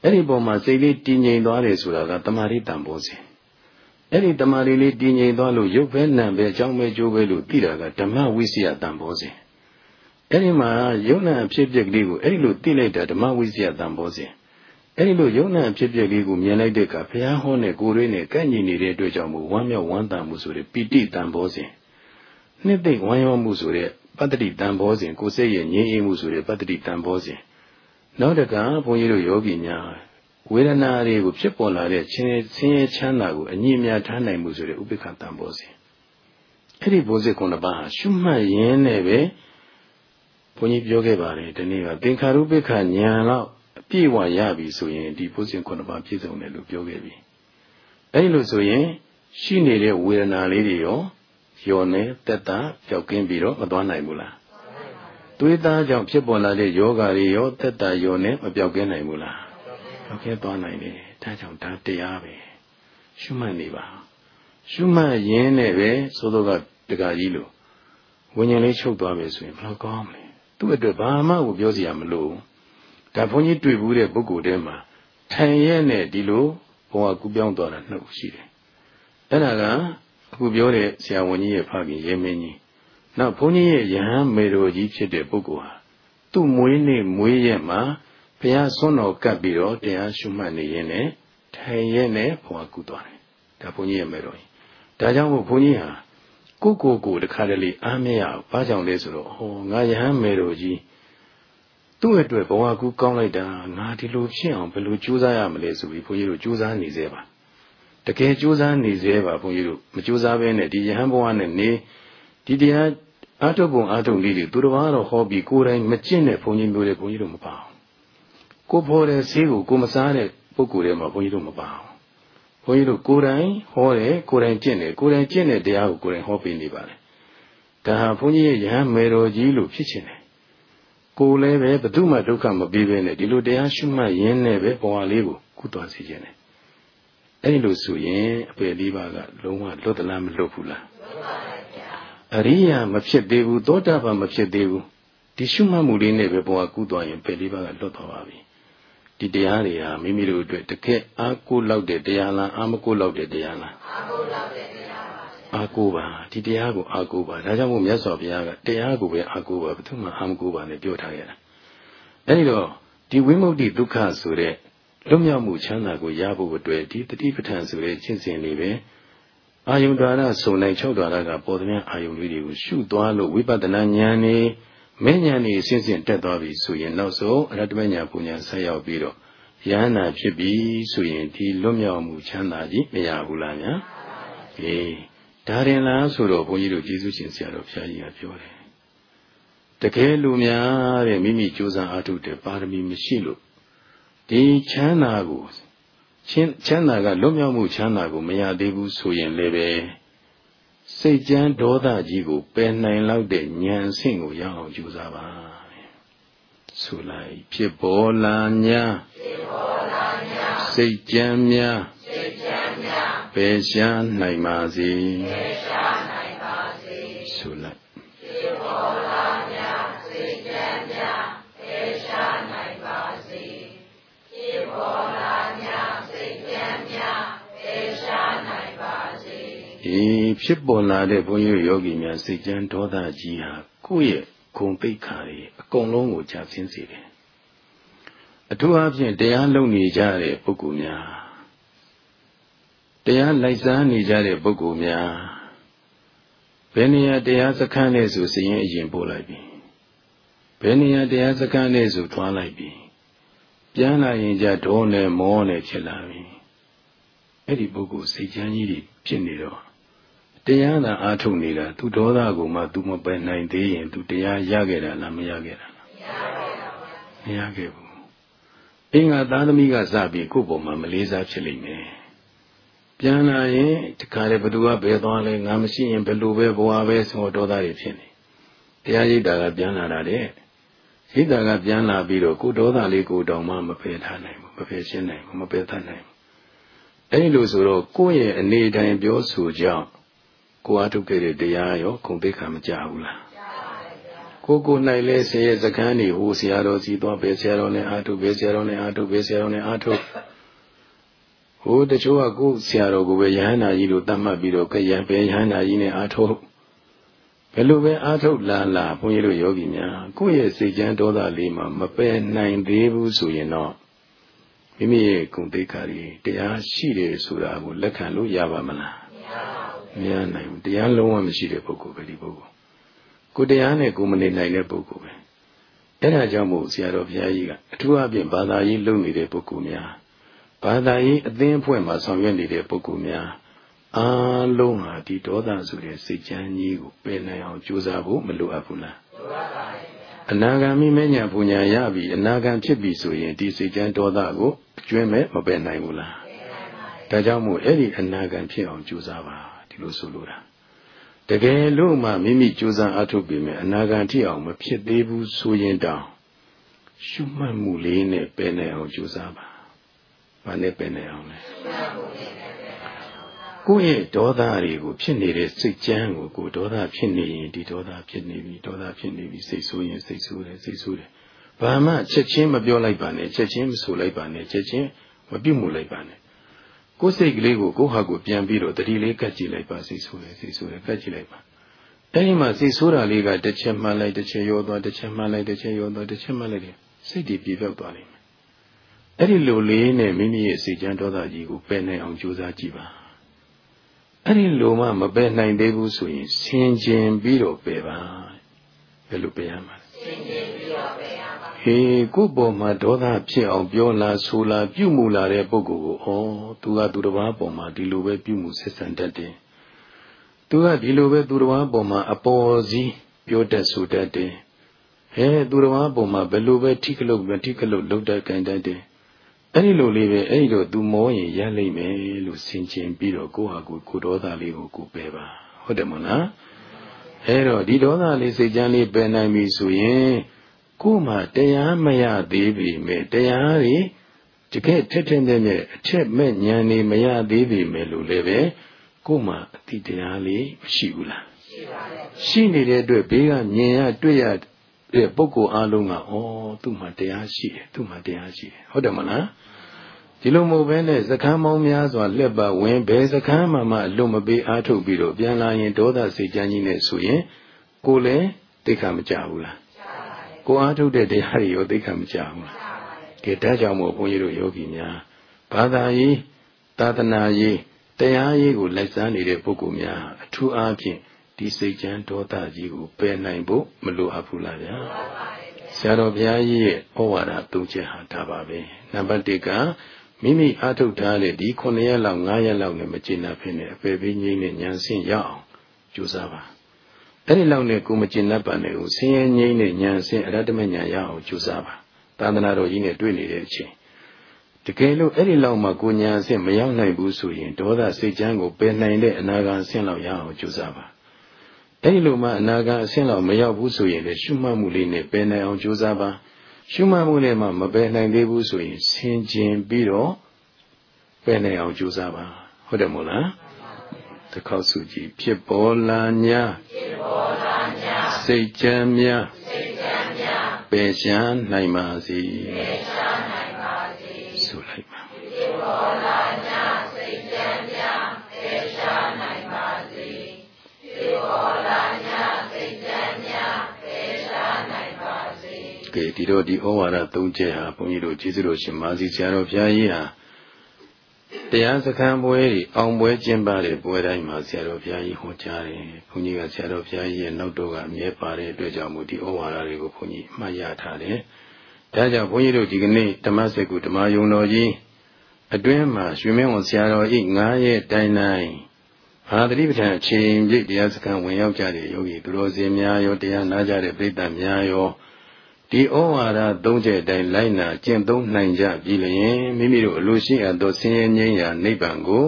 အဲ့ဒီပုံမှာစိတ်လေးတည်ငြိမ်သွားတယ်ဆိုတာကတမာရိတံဘောစဉ်အဲ့ဒီတမာရီလေးတည်ငြိမ်သွားလို့ရုပ်ပဲနာမ်ပဲအကြောင်းပဲကျိုးပဲလို့သိတာကဓမ္မဝိစီယတံဘောစဉ်အဲ့ဒီမှာယုံနာအဖြစ်ပြက်ကလေးကိုအဲ့ဒီလိုသိလိုက်တာဓမ္မဝိစီယတံဘောစဉ်အဲ့ဒီလိုယုံနာအဖြစ်ပြက်ကလေးကိုမြင်လိုက်တဲ့အခါဘုရားဟောတဲ့ကိုယ်ရင်းနဲ့ကန့်ညီနေတဲ့အတွက်ကြောင့်မို့ဝမ်းမြောက်ဝမ်းသာမှုဆိုတဲ့ပိဋိတံဘောစဉ်နှစ်သိမ့်ဝမ်းရောမှုဆိုတဲ့ ပတ္တိတံဘောစဉ်ကိုယ်စိတ်ရဲ့ငြိမ်းအေးမှုဆိုတဲ့ပတ္တိတံဘောစဉ်နောက်တကဘုန်းကြီးတို့ယောဂီများဝေဒနာတွေကိုဖြစ်ပေါ်လာတဲ့ချင်းဆင်းရဲချမ်းသာကိုအညီအမျှထားနိုင်မှုဆိုတဲ့ဥပိ္ပခတံဘောစဉ်အဲ့ဒီဘောစဉ်ခုနှစ်ပါးဟာရှုမှတ်ရင်းနဲ့ပဲဘုန်းကြီးပြောခဲ့ပါတယ်ဒီနေ့ကသင်္ခါရုပ္ပခဉာဏ်တော့အပြည့်ဝရပြီဆိုရင်ဒီဘောစဉ်ခုနှစ်ပါးပြည့်စုံတယ်လို့ပြောခဲ့ပြီအဲ့ဒီလိုဆိုရင်ရှိနေတဲ့ဝေဒနာလေးတွေရော ယောနေတက်တာပျောက်ကင်းပြီးတော့မသွားနိုင်ဘူးလားသွေးသားကြောင့်ဖြစ်ပေါ်လာတဲ့ယောဂါတွေရောတက်တာယောနေမပျောက်ကင်းနိုင်ဘူးလားပျောက်ကင်းသွားနိုင်တယ်ဒါကြောင့်ဒါတရားပဲရှုမှတ်နေပါရှုမှတ်ရင်းနဲ့ပဲသို့တော့ကတကကြီးလို့ဝิญဉ်လေးချုပ်သွားပြီဆိုရင်ဘယ်လိုကောင်းမလဲသူ့အတွက်ဘာမှကိုပြောစရာမလိုဒါဘုန်းကြီးတွေ့ဘူးတဲ့ပုဂ္ဂိုလ်တဲမှာထိုင်ရဲနဲ့ဒီလိုဘဝကူးပြောင်းသွားတာနှုတ်ရှိတယ်အဲ့ဒါက အခုပြောတဲ့ဆရာဝန်ကြီးရဲ့ဖခင်ရဲမင်းကြီးနောက်ဘုန်းကြီးရဲ့ယဟန်မေတော်ကြီးဖြစ်တဲ့ပုဂ္ဂိုလ်ဟာသူ့မွေးနေ့မွေးရက်မှာဘုရားဆွမ်းတော်ကပ်ပြီးတော့တရားရှုမှတ်နေရင်လည်းထိုင်ရဲနဲ့ဘဝကူးသွားတယ်ဒါဘုန်းကြီးရဲ့မေတော်ကြီးဒါကြောင့်မို့ဘုန်းကြီးဟာကိုကိုကိုတခါတလေအားမရဘူးဘာကြောင့်လဲဆိုတော့ဟောငါယဟန်မေတော်ကြီးသူ့အတွက်ဘဝကူးကောင်းလိုက်တာငါဒီလိုဖြစ်အောင်ဘယ်လိုကြိုးစားရမလဲဆိုပြီးဘုန်းကြီးတို့ကြိုးစားနေသေးပါ တကယ်ကြိုးစားနေသေးပါဘုန်းကြီးတို့မကြိုးစားဘဲနဲ့ဒီယဟန်ဘဝနဲ့နေဒီတရားအာထုပ်ပုံအာထုပ်လေးတွေသူတော်ဘာတော့ဟောပြီးကိုယ်တိုင်မကျင့်တဲ့ဘုန်းကြီးမျိုးတွေဘုန်းကြီးတို့မပါဘူးကိုဖော်တဲ့ဈေးကိုကိုမစားတဲ့ပုဂ္ဂိုလ်တွေမှာဘုန်းကြီးတို့မပါဘူးဘုန်းကြီးတို့ကိုယ်တိုင်ဟောတယ်ကိုယ်တိုင်ကျင့်တယ်ကိုယ်တိုင်ကျင့်တဲ့တရားကိုကိုယ်တိုင်ဟောပေးနေပါတယ်ဒါဟာဘုန်းကြီးရဲ့ယဟန်မေတော်ကြီးလို့ဖြစ်ချင်တယ်ကိုယ်လည်းပဲဘယ်သူမှဒုက္ခမပေးဘဲနဲ့ဒီလိုတရားရှုမှတ်ရင်းနဲ့ပဲဘဝလေးကိုကုသွားစေခြင်းတယ် အဲ့လိုဆိုရင်အပယ်လေးပါးကလုံးဝလွတ်သလားမလွတ်ဘူးလားအရိယာမဖြစ်သေးဘူးသောတာပန်မဖြစ်သေးဘူးဒီရှုမှတ်မှုလေးနဲ့ပဲဘဝကူးသွားရင်ပယ်လေးပါးကလွတ်သွားပါပြီဒီတရားတွေဟာမိမိတို့အတွက်တကယ်အားကိုးလောက်တဲ့တရားလားအာမကိုးလောက်တဲ့တရားလားအားကိုးလောက်တဲ့တရားပါအားကိုးပါဒီတရားကိုအားကိုးပါဒါကြောင့်မို့မြတ်စွာဘုရားကတရားကိုပဲအားကိုးပါဘယ်သူမှအာမကိုးပါနဲ့ပြောထားရတာအဲဒီတော့ဒီဝိမု ക്തി ဒုက္ခဆိုတဲ့ လွတ်မြောက်မှုချမ်းသာကိုရဖို့အတွက်ဒီတတိပဋ္ဌာန်ဆိုတဲ့ရှင်းစဉ်လေးပဲအာယုံဒါရဆုံနိုင်၆ဒါရကပေါ်တဲ့အာယုံလေးတွေကိုရှုသွားလို့ဝိပဿနာဉာဏ်နဲ့မဉဏ်နဲ့စဉ်စဉ်တက်သွားပြီဆိုရင်နောက်ဆုံးအရတ္တမဉာဏ်ပူဉာဏ်ဆက်ရောက်ပြီးတော့ယန္နာဖြစ်ပြီဆိုရင်ဒီလွတ်မြောက်မှုချမ်းသာကြီးမရဘူးလားညာအေးဒါရင်လားဆိုတော့ဘုန်းကြီးတို့ကျေးဇူးရှင်ဆရာတော်ဘုရားကြီးကပြောတယ်တကယ်လူများတဲ့မိမိကြိုးစားအားထုတ်တဲ့ပါရမီမရှိလို့ ဒီချမ်းသာကိုချင်းချမ်းသာကလွတ်မြောက်မှုချမ်းသာကိုမရသေးဘူးဆိုရင်လည်းပဲစိတ်ကြမ်းဒေါသကြီးကိုပယ်နိုင်လောက်တဲ့ဉာဏ်ဆင့်ကိုရအောင်ကြိုးစားပါဆိုလိုက်ဖြစ်ပေါ်လာညာဖြစ်ပေါ်လာညာစိတ်ကြမ်းများစိတ်ကြမ်းပယ်ရှားနိုင်ပါစေပယ်ရှားနိုင်ပါစေဆိုလိုက် ဖြစ်ပေါ်လာတဲ့ဘုန်းကြီးယောဂီများစိတ်ကြမ်းဒေါသကြီးဟာကိုယ့်ရဲ့ဂုံတိတ်ခါတွေအကုန်လုံးကိုကြာဆင်းစေတယ်အထူးအားဖြင့်တရားလုံနေကြတဲ့ပုဂ္ဂိုလ်များတရားလိုက်စားနေကြတဲ့ပုဂ္ဂိုလ်များဘယ်နေရာတရားစခန်းလဲဆိုစရင်အရင်ပို့လိုက်ပြီဘယ်နေရာတရားစခန်းလဲဆိုသွားလိုက်ပြီပြန်လာရင်ကြဒုံးနဲ့မောနဲ့ဖြစ်လာပြီအဲ့ဒီပုဂ္ဂိုလ်စိတ်ချမ်းကြီးတွေဖြစ်နေတော့ တရားသာအားထုတ်နေတာသူဒေါသကိုမှ तू မပယ်နိုင်သေးရင် तू တရားရခဲ့တာလားမရခဲ့တာလားမရခဲ့ဘူးအင်္ဂါသားသမီးကစပြီးကိုယ့်ပုံမှာမလေးစားဖြစ်လိမ့်မယ်ပြန်လာရင်ဒီခါလေဘသူကဘယ်သွားလဲငါမရှိရင်ဘယ်လိုပဲဘဝပဲဆိုတော့ဒေါသတွေဖြစ်နေတရားရိပ်တာကပြန်လာတာတဲ့ရိပ်တာကပြန်လာပြီးတော့ကိုဒေါသလေးကိုတောင်မှမပယ်ထားနိုင်ဘူးမပယ်ရှင်းနိုင်ဘူးမပယ်တတ်နိုင်ဘူးအဲဒီလိုဆိုတော့ကိုယ့်ရဲ့အနေတိုင်းပြောဆိုကြောင်း ကိုအားထုတ်ခဲ့တဲ့တရားရောခုံသိက္ခာမကြဘူးလားကိုကိုနိုင်လဲဆင်းရဲစကန်းနေဟိုဆရာတော်စီသွားပဲဆရာတော်နဲ့အားထုတ်ပဲဆရာတော်နဲ့အားထုတ်ပဲဆရာတော်နဲ့အားထုတ်ဟိုတချို့ကကိုဆရာတော်ကိုပဲယဟန္တာကြီးလို့သတ်မှတ်ပြီးတော့ကရံပဲယဟန္တာကြီးနဲ့အားထုတ်ဘယ်လိုပဲအားထုတ်လာလာဘုန်းကြီးတို့ယောဂီများကိုယ့်ရဲ့စိတ်ကြမ်းဒေါသလေးမှာမပယ်နိုင်သေးဘူးဆိုရင်တော့မိမိရဲ့ဂုဏ်သိက္ခာတွေတရားရှိတယ်ဆိုတာကိုလက်ခံလို့ရပါမလားမရ နိုင်ဘူးတရားလုံးဝမရှိတဲ့ပုဂ္ဂိုလ်ပဲဒီပုဂ္ဂိုလ်ကိုတရားနဲ့ကိုမနေနိုင်တဲ့ပုဂ္ဂိုလ်ပဲအဲ့ဒါကြောင့်မို့ဆရာတော်ဘုရားကြီးကအထူးအဖြင့်ဘာသာရေးလုပ်နေတဲ့ပုဂ္ဂိုလ်များဘာသာရေးအသင်းအဖွဲ့မှာဆောင်ရွက်နေတဲ့ပုဂ္ဂိုလ်များအားလုံးဟာဒီဒေါသဆိုတဲ့စိတ်ချမ်းကြီးကိုပယ်နိုင်အောင်ကြိုးစားဖို့မလိုအပ်ဘူးလားလိုအပ်ပါဘူးအနာဂံမိမညာပူညာရပြီအနာဂံဖြစ်ပြီဆိုရင်ဒီစိတ်ချမ်းဒေါသကိုအကျွမ်းမဲ့မပယ်နိုင်ဘူးလားဒါကြောင့်မို့အဲ့ဒီအနာဂံဖြစ်အောင်ကြိုးစားပါ ဒီလိုဆိုလိုတာတကယ်လို့မှမိမိကြိုးစားအထုတ်ပြီးမြအနာဂံထိအောင်မဖြစ်သေးဘူးဆိုရင်တောင်ရှုမှတ်မှုလေးနဲ့ပယ်နိုင်အောင်ကြိုးစားပါ။ဘာနဲ့ပယ်နိုင်အောင်လဲ။ကိုယ့်ရဲ့ဒေါသတွေကိုဖြစ်နေတဲ့စိတ်ကြမ်းကိုကိုဒေါသဖြစ်နေရင်ဒီဒေါသဖြစ်နေပြီဒေါသဖြစ်နေပြီစိတ်ဆိုးရင်စိတ်ဆိုးတယ်စိတ်ဆိုးတယ်။ဘာမှချက်ချင်းမပြောလိုက်ပါနဲ့ချက်ချင်းမဆိုလိုက်ပါနဲ့ချက်ချင်းမပြုတ်မှုလိုက်ပါနဲ့။ ကိုယ်စိတ်ကလေးကိုကိုယ့်ဟာကိုပြန်ပြီးတော့တတိလေးကတ်ကြည့်လိုက်ပါစိတ်ဆိုးတယ်စိတ်ဆိုးတယ်ကတ်ကြည့်လိုက်ပါ။အဲဒီမှာစိတ်ဆိုးတာလေးကတစ်ချက်မှန်းလိုက်တစ်ချက်ရောသွားတစ်ချက်မှန်းလိုက်တစ်ချက်ရောသွားတစ်ချက်မှန်းလိုက်တယ်စိတ်တည်ပြေပြောက်သွားလိမ့်မယ်အဲ့ဒီလိုလေးနဲ့မိမိရဲ့စိတ်ကြမ်းဒေါသကြီးကိုပယ်နိုင်အောင်ကြိုးစားကြည့်ပါအဲ့ဒီလိုမှမပယ်နိုင်သေးဘူးဆိုရင်ဆင်ခြင်ပြီးတော့ပယ်ပါဘယ်လိုပယ်ရမှာလဲဆင်ခြင် ပြီးတော့ပယ်ရပါဟေးကိုယ့်ပေါ်မှာဒေါသဖြစ်အောင်ပြောလာဆိုလာပြုမှုလာတဲ့ပုဂ္ဂိုလ်ကိုဩသူကသူတစ်ပါးပေါ်မှာဒီလိုပဲပြုမှုဆက်ဆံတတ်တယ်သူကဒီလိုပဲသူတစ်ပါးပေါ်မှာအပေါ်စီးပြောတတ်ဆိုတတ်တယ်ဟဲသူတစ်ပါးပုံမှာဘယ်လိုပဲထိကလုတ်ပဲထိကလုတ်လုတ်တတ်ကြင်တတ်တယ်အဲ့ဒီလိုလေးပဲအဲ့ဒီတော့သူမောရင်ရလိမ့်မယ်လို့ဆင်ခြင်ပြီးတော့ကိုယ့်ဟာကိုယ်ကိုဒေါသလေးကိုကိုပယ်ပါဟုတ်တယ်မဟုတ်လားအဲ့တော့ဒီဒေါသလေးစိတ်ကြမ်းလေးပယ်နိုင်ပြီဆိုရင် ကိုယ်မှာတရားမရသေးပြီမဲ့တရားတွေတကယ်ထက်ထက်တဲ့နဲ့အထက်မဲ့ဉာဏ်နေမရသေးပြီမဲ့လို့လည်းပဲကိုယ်မှာအတိတရားလေးမရှိဘူးလားရှိပါတယ်ရှိနေတဲ့အတွက်ဘေးကမြင်ရတွေ့ရတဲ့ပုဂ္ဂိုလ်အလုံးကဩသူ့မှာတရားရှိတယ်သူ့မှာတရားရှိတယ်ဟုတ်တယ်မလားဒီလိုမဟုတ်ဘဲနဲ့စကမ်းမောင်းများစွာလက်ပါဝင်ဘယ်စကမ်းမှမှအလွတ်မပေးအားထုတ်ပြီးတော့ပြန်လာရင်ဒေါသစိတ်ကြမ်းကြီးနဲ့ဆိုရင်ကိုလည်းသိခါမကြဘူးလား ကိုအားထုတ်တဲ့တရားတွေရောသိခါမကြဘူးလားကဲဒါကြောင့်မို့ဘုန်းကြီးတို့ယောဂီများဘာသာရေးသာသနာရေးတရားရေးကိုလိုက်စားနေတဲ့ပုဂ္ဂိုလ်များအထူးအားဖြင့်ဒီစိတ်ချမ်းဒေါသကြီးကိုပယ်နိုင်ဖို့မလိုအပ်ဘူးလားဗျာဆရာတော်ဘုရားကြီးရဲ့ဩဝါဒသုံးချက်ဟာဒါပါပဲနံပါတ်1ကမိမိအားထုတ်ထားတဲ့ဒီ9ရက်လောက်9ရက်လောက်နဲ့မကျေနပ်ဖြစ်နေအပေပေးငိမ့်နဲ့ညံဆင့်ရအောင်ကြိုးစားပါ အဲ့ဒီလောက်နဲ့ကိုမကျေနပ်ပါနဲ့ကိုဆင်းရဲငိမ့်နဲ့ညံဆင့်အရတ္တမညာရအောင်ကြိုးစားပါသာသနာတော်ကြီးနဲ့တွေ့နေတဲ့အချိန်တကယ်လို့အဲ့ဒီလောက်မှကိုညာဆင့်မရောက်နိုင်ဘူးဆိုရင်ဒေါသစိတ်ချမ်းကိုပယ်နိုင်တဲ့အနာဂါဆင့်လောက်ရအောင်ကြိုးစားပါအဲ့ဒီလိုမှအနာဂတ်အဆင့်လောက်မရောက်ဘူးဆိုရင်လည်းရှုမှတ်မှုလေးနဲ့ပယ်နိုင်အောင်ကြိုးစားပါရှုမှတ်မှုနဲ့မှမပယ်နိုင်သေးဘူးဆိုရင်ဆင်ခြင်ပြီးတော့ပယ်နိုင်အောင်ကြိုးစားပါဟဟုတ်တယ်မို့လား တစ်ခေါက်စုကြည့်ဖြစ်ပေါ်လာညာဖြစ်ပေါ်လာညာစိတ်ကြမ်းများစိတ်ကြမ်းများပယ်ရှားနိုင်ပါစေပယ်ရှားနိုင်ပါစေဆိုလိုက်ပါဖြစ်ပေါ်လာညာစိတ်ကြမ်းများပယ်ရှားနိုင်ပါစေဖြစ်ပေါ်လာညာစိတ်ကြမ်းများပယ်ရှားနိုင်ပါစေကဲဒီတော့ဒီဩဝါဒ၃ချက်ဟာဘုန်းကြီးတို့ကျေးဇူးတော်ရှင်မာစီဆရာတော်ဘုရားကြီးဟာ တရားစခန်းပွဲတွေအောင်ပွဲကျင်းပတဲ့ပွဲတိုင်းမှာဆရာတော်ဘုရားကြီးဟောကြားတယ်။ဘုန်းကြီးကဆရာတော်ဘုရားကြီးရဲ့နောက်တော့ကအမြဲပါတဲ့အတွက်ကြောင့်မို့ဒီဩဝါဒတွေကိုဘုန်းကြီးမှတ်ရထားတယ်။ဒါကြောင့်ဘုန်းကြီးတို့ဒီကနေ့ဓမ္မစကုဓမ္မယုံတော်ကြီးအတွင်းမှာရွှေမင်းဝန်ဆရာတော်ဤ9ရက်တိုင်းတိုင်းဘာတိပဋ္ဌာန်အချိန်ပြည့်တရားစခန်းဝင်ရောက်ကြတဲ့ယောဂီသူတော်စင်များရောတရားနာကြတဲ့ပိဋကများရော ဒီဩဝါဒသုံးချက်အတိုင်းလိုက်နာကျင့်သုံးနိုင်ကြပြီလျင်မိမိတို့အလိုရှိအပ်သောဆင်းရဲငြိမ်းရာနိဗ္ဗာန်ကို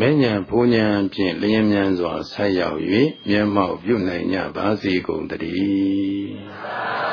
မဲညာဘုံညာဖြင့်လျင်မြန်စွာဆက်ရောက်၍မျက်မှောက်ပြုနိုင်ကြပါစေကုန်တည်း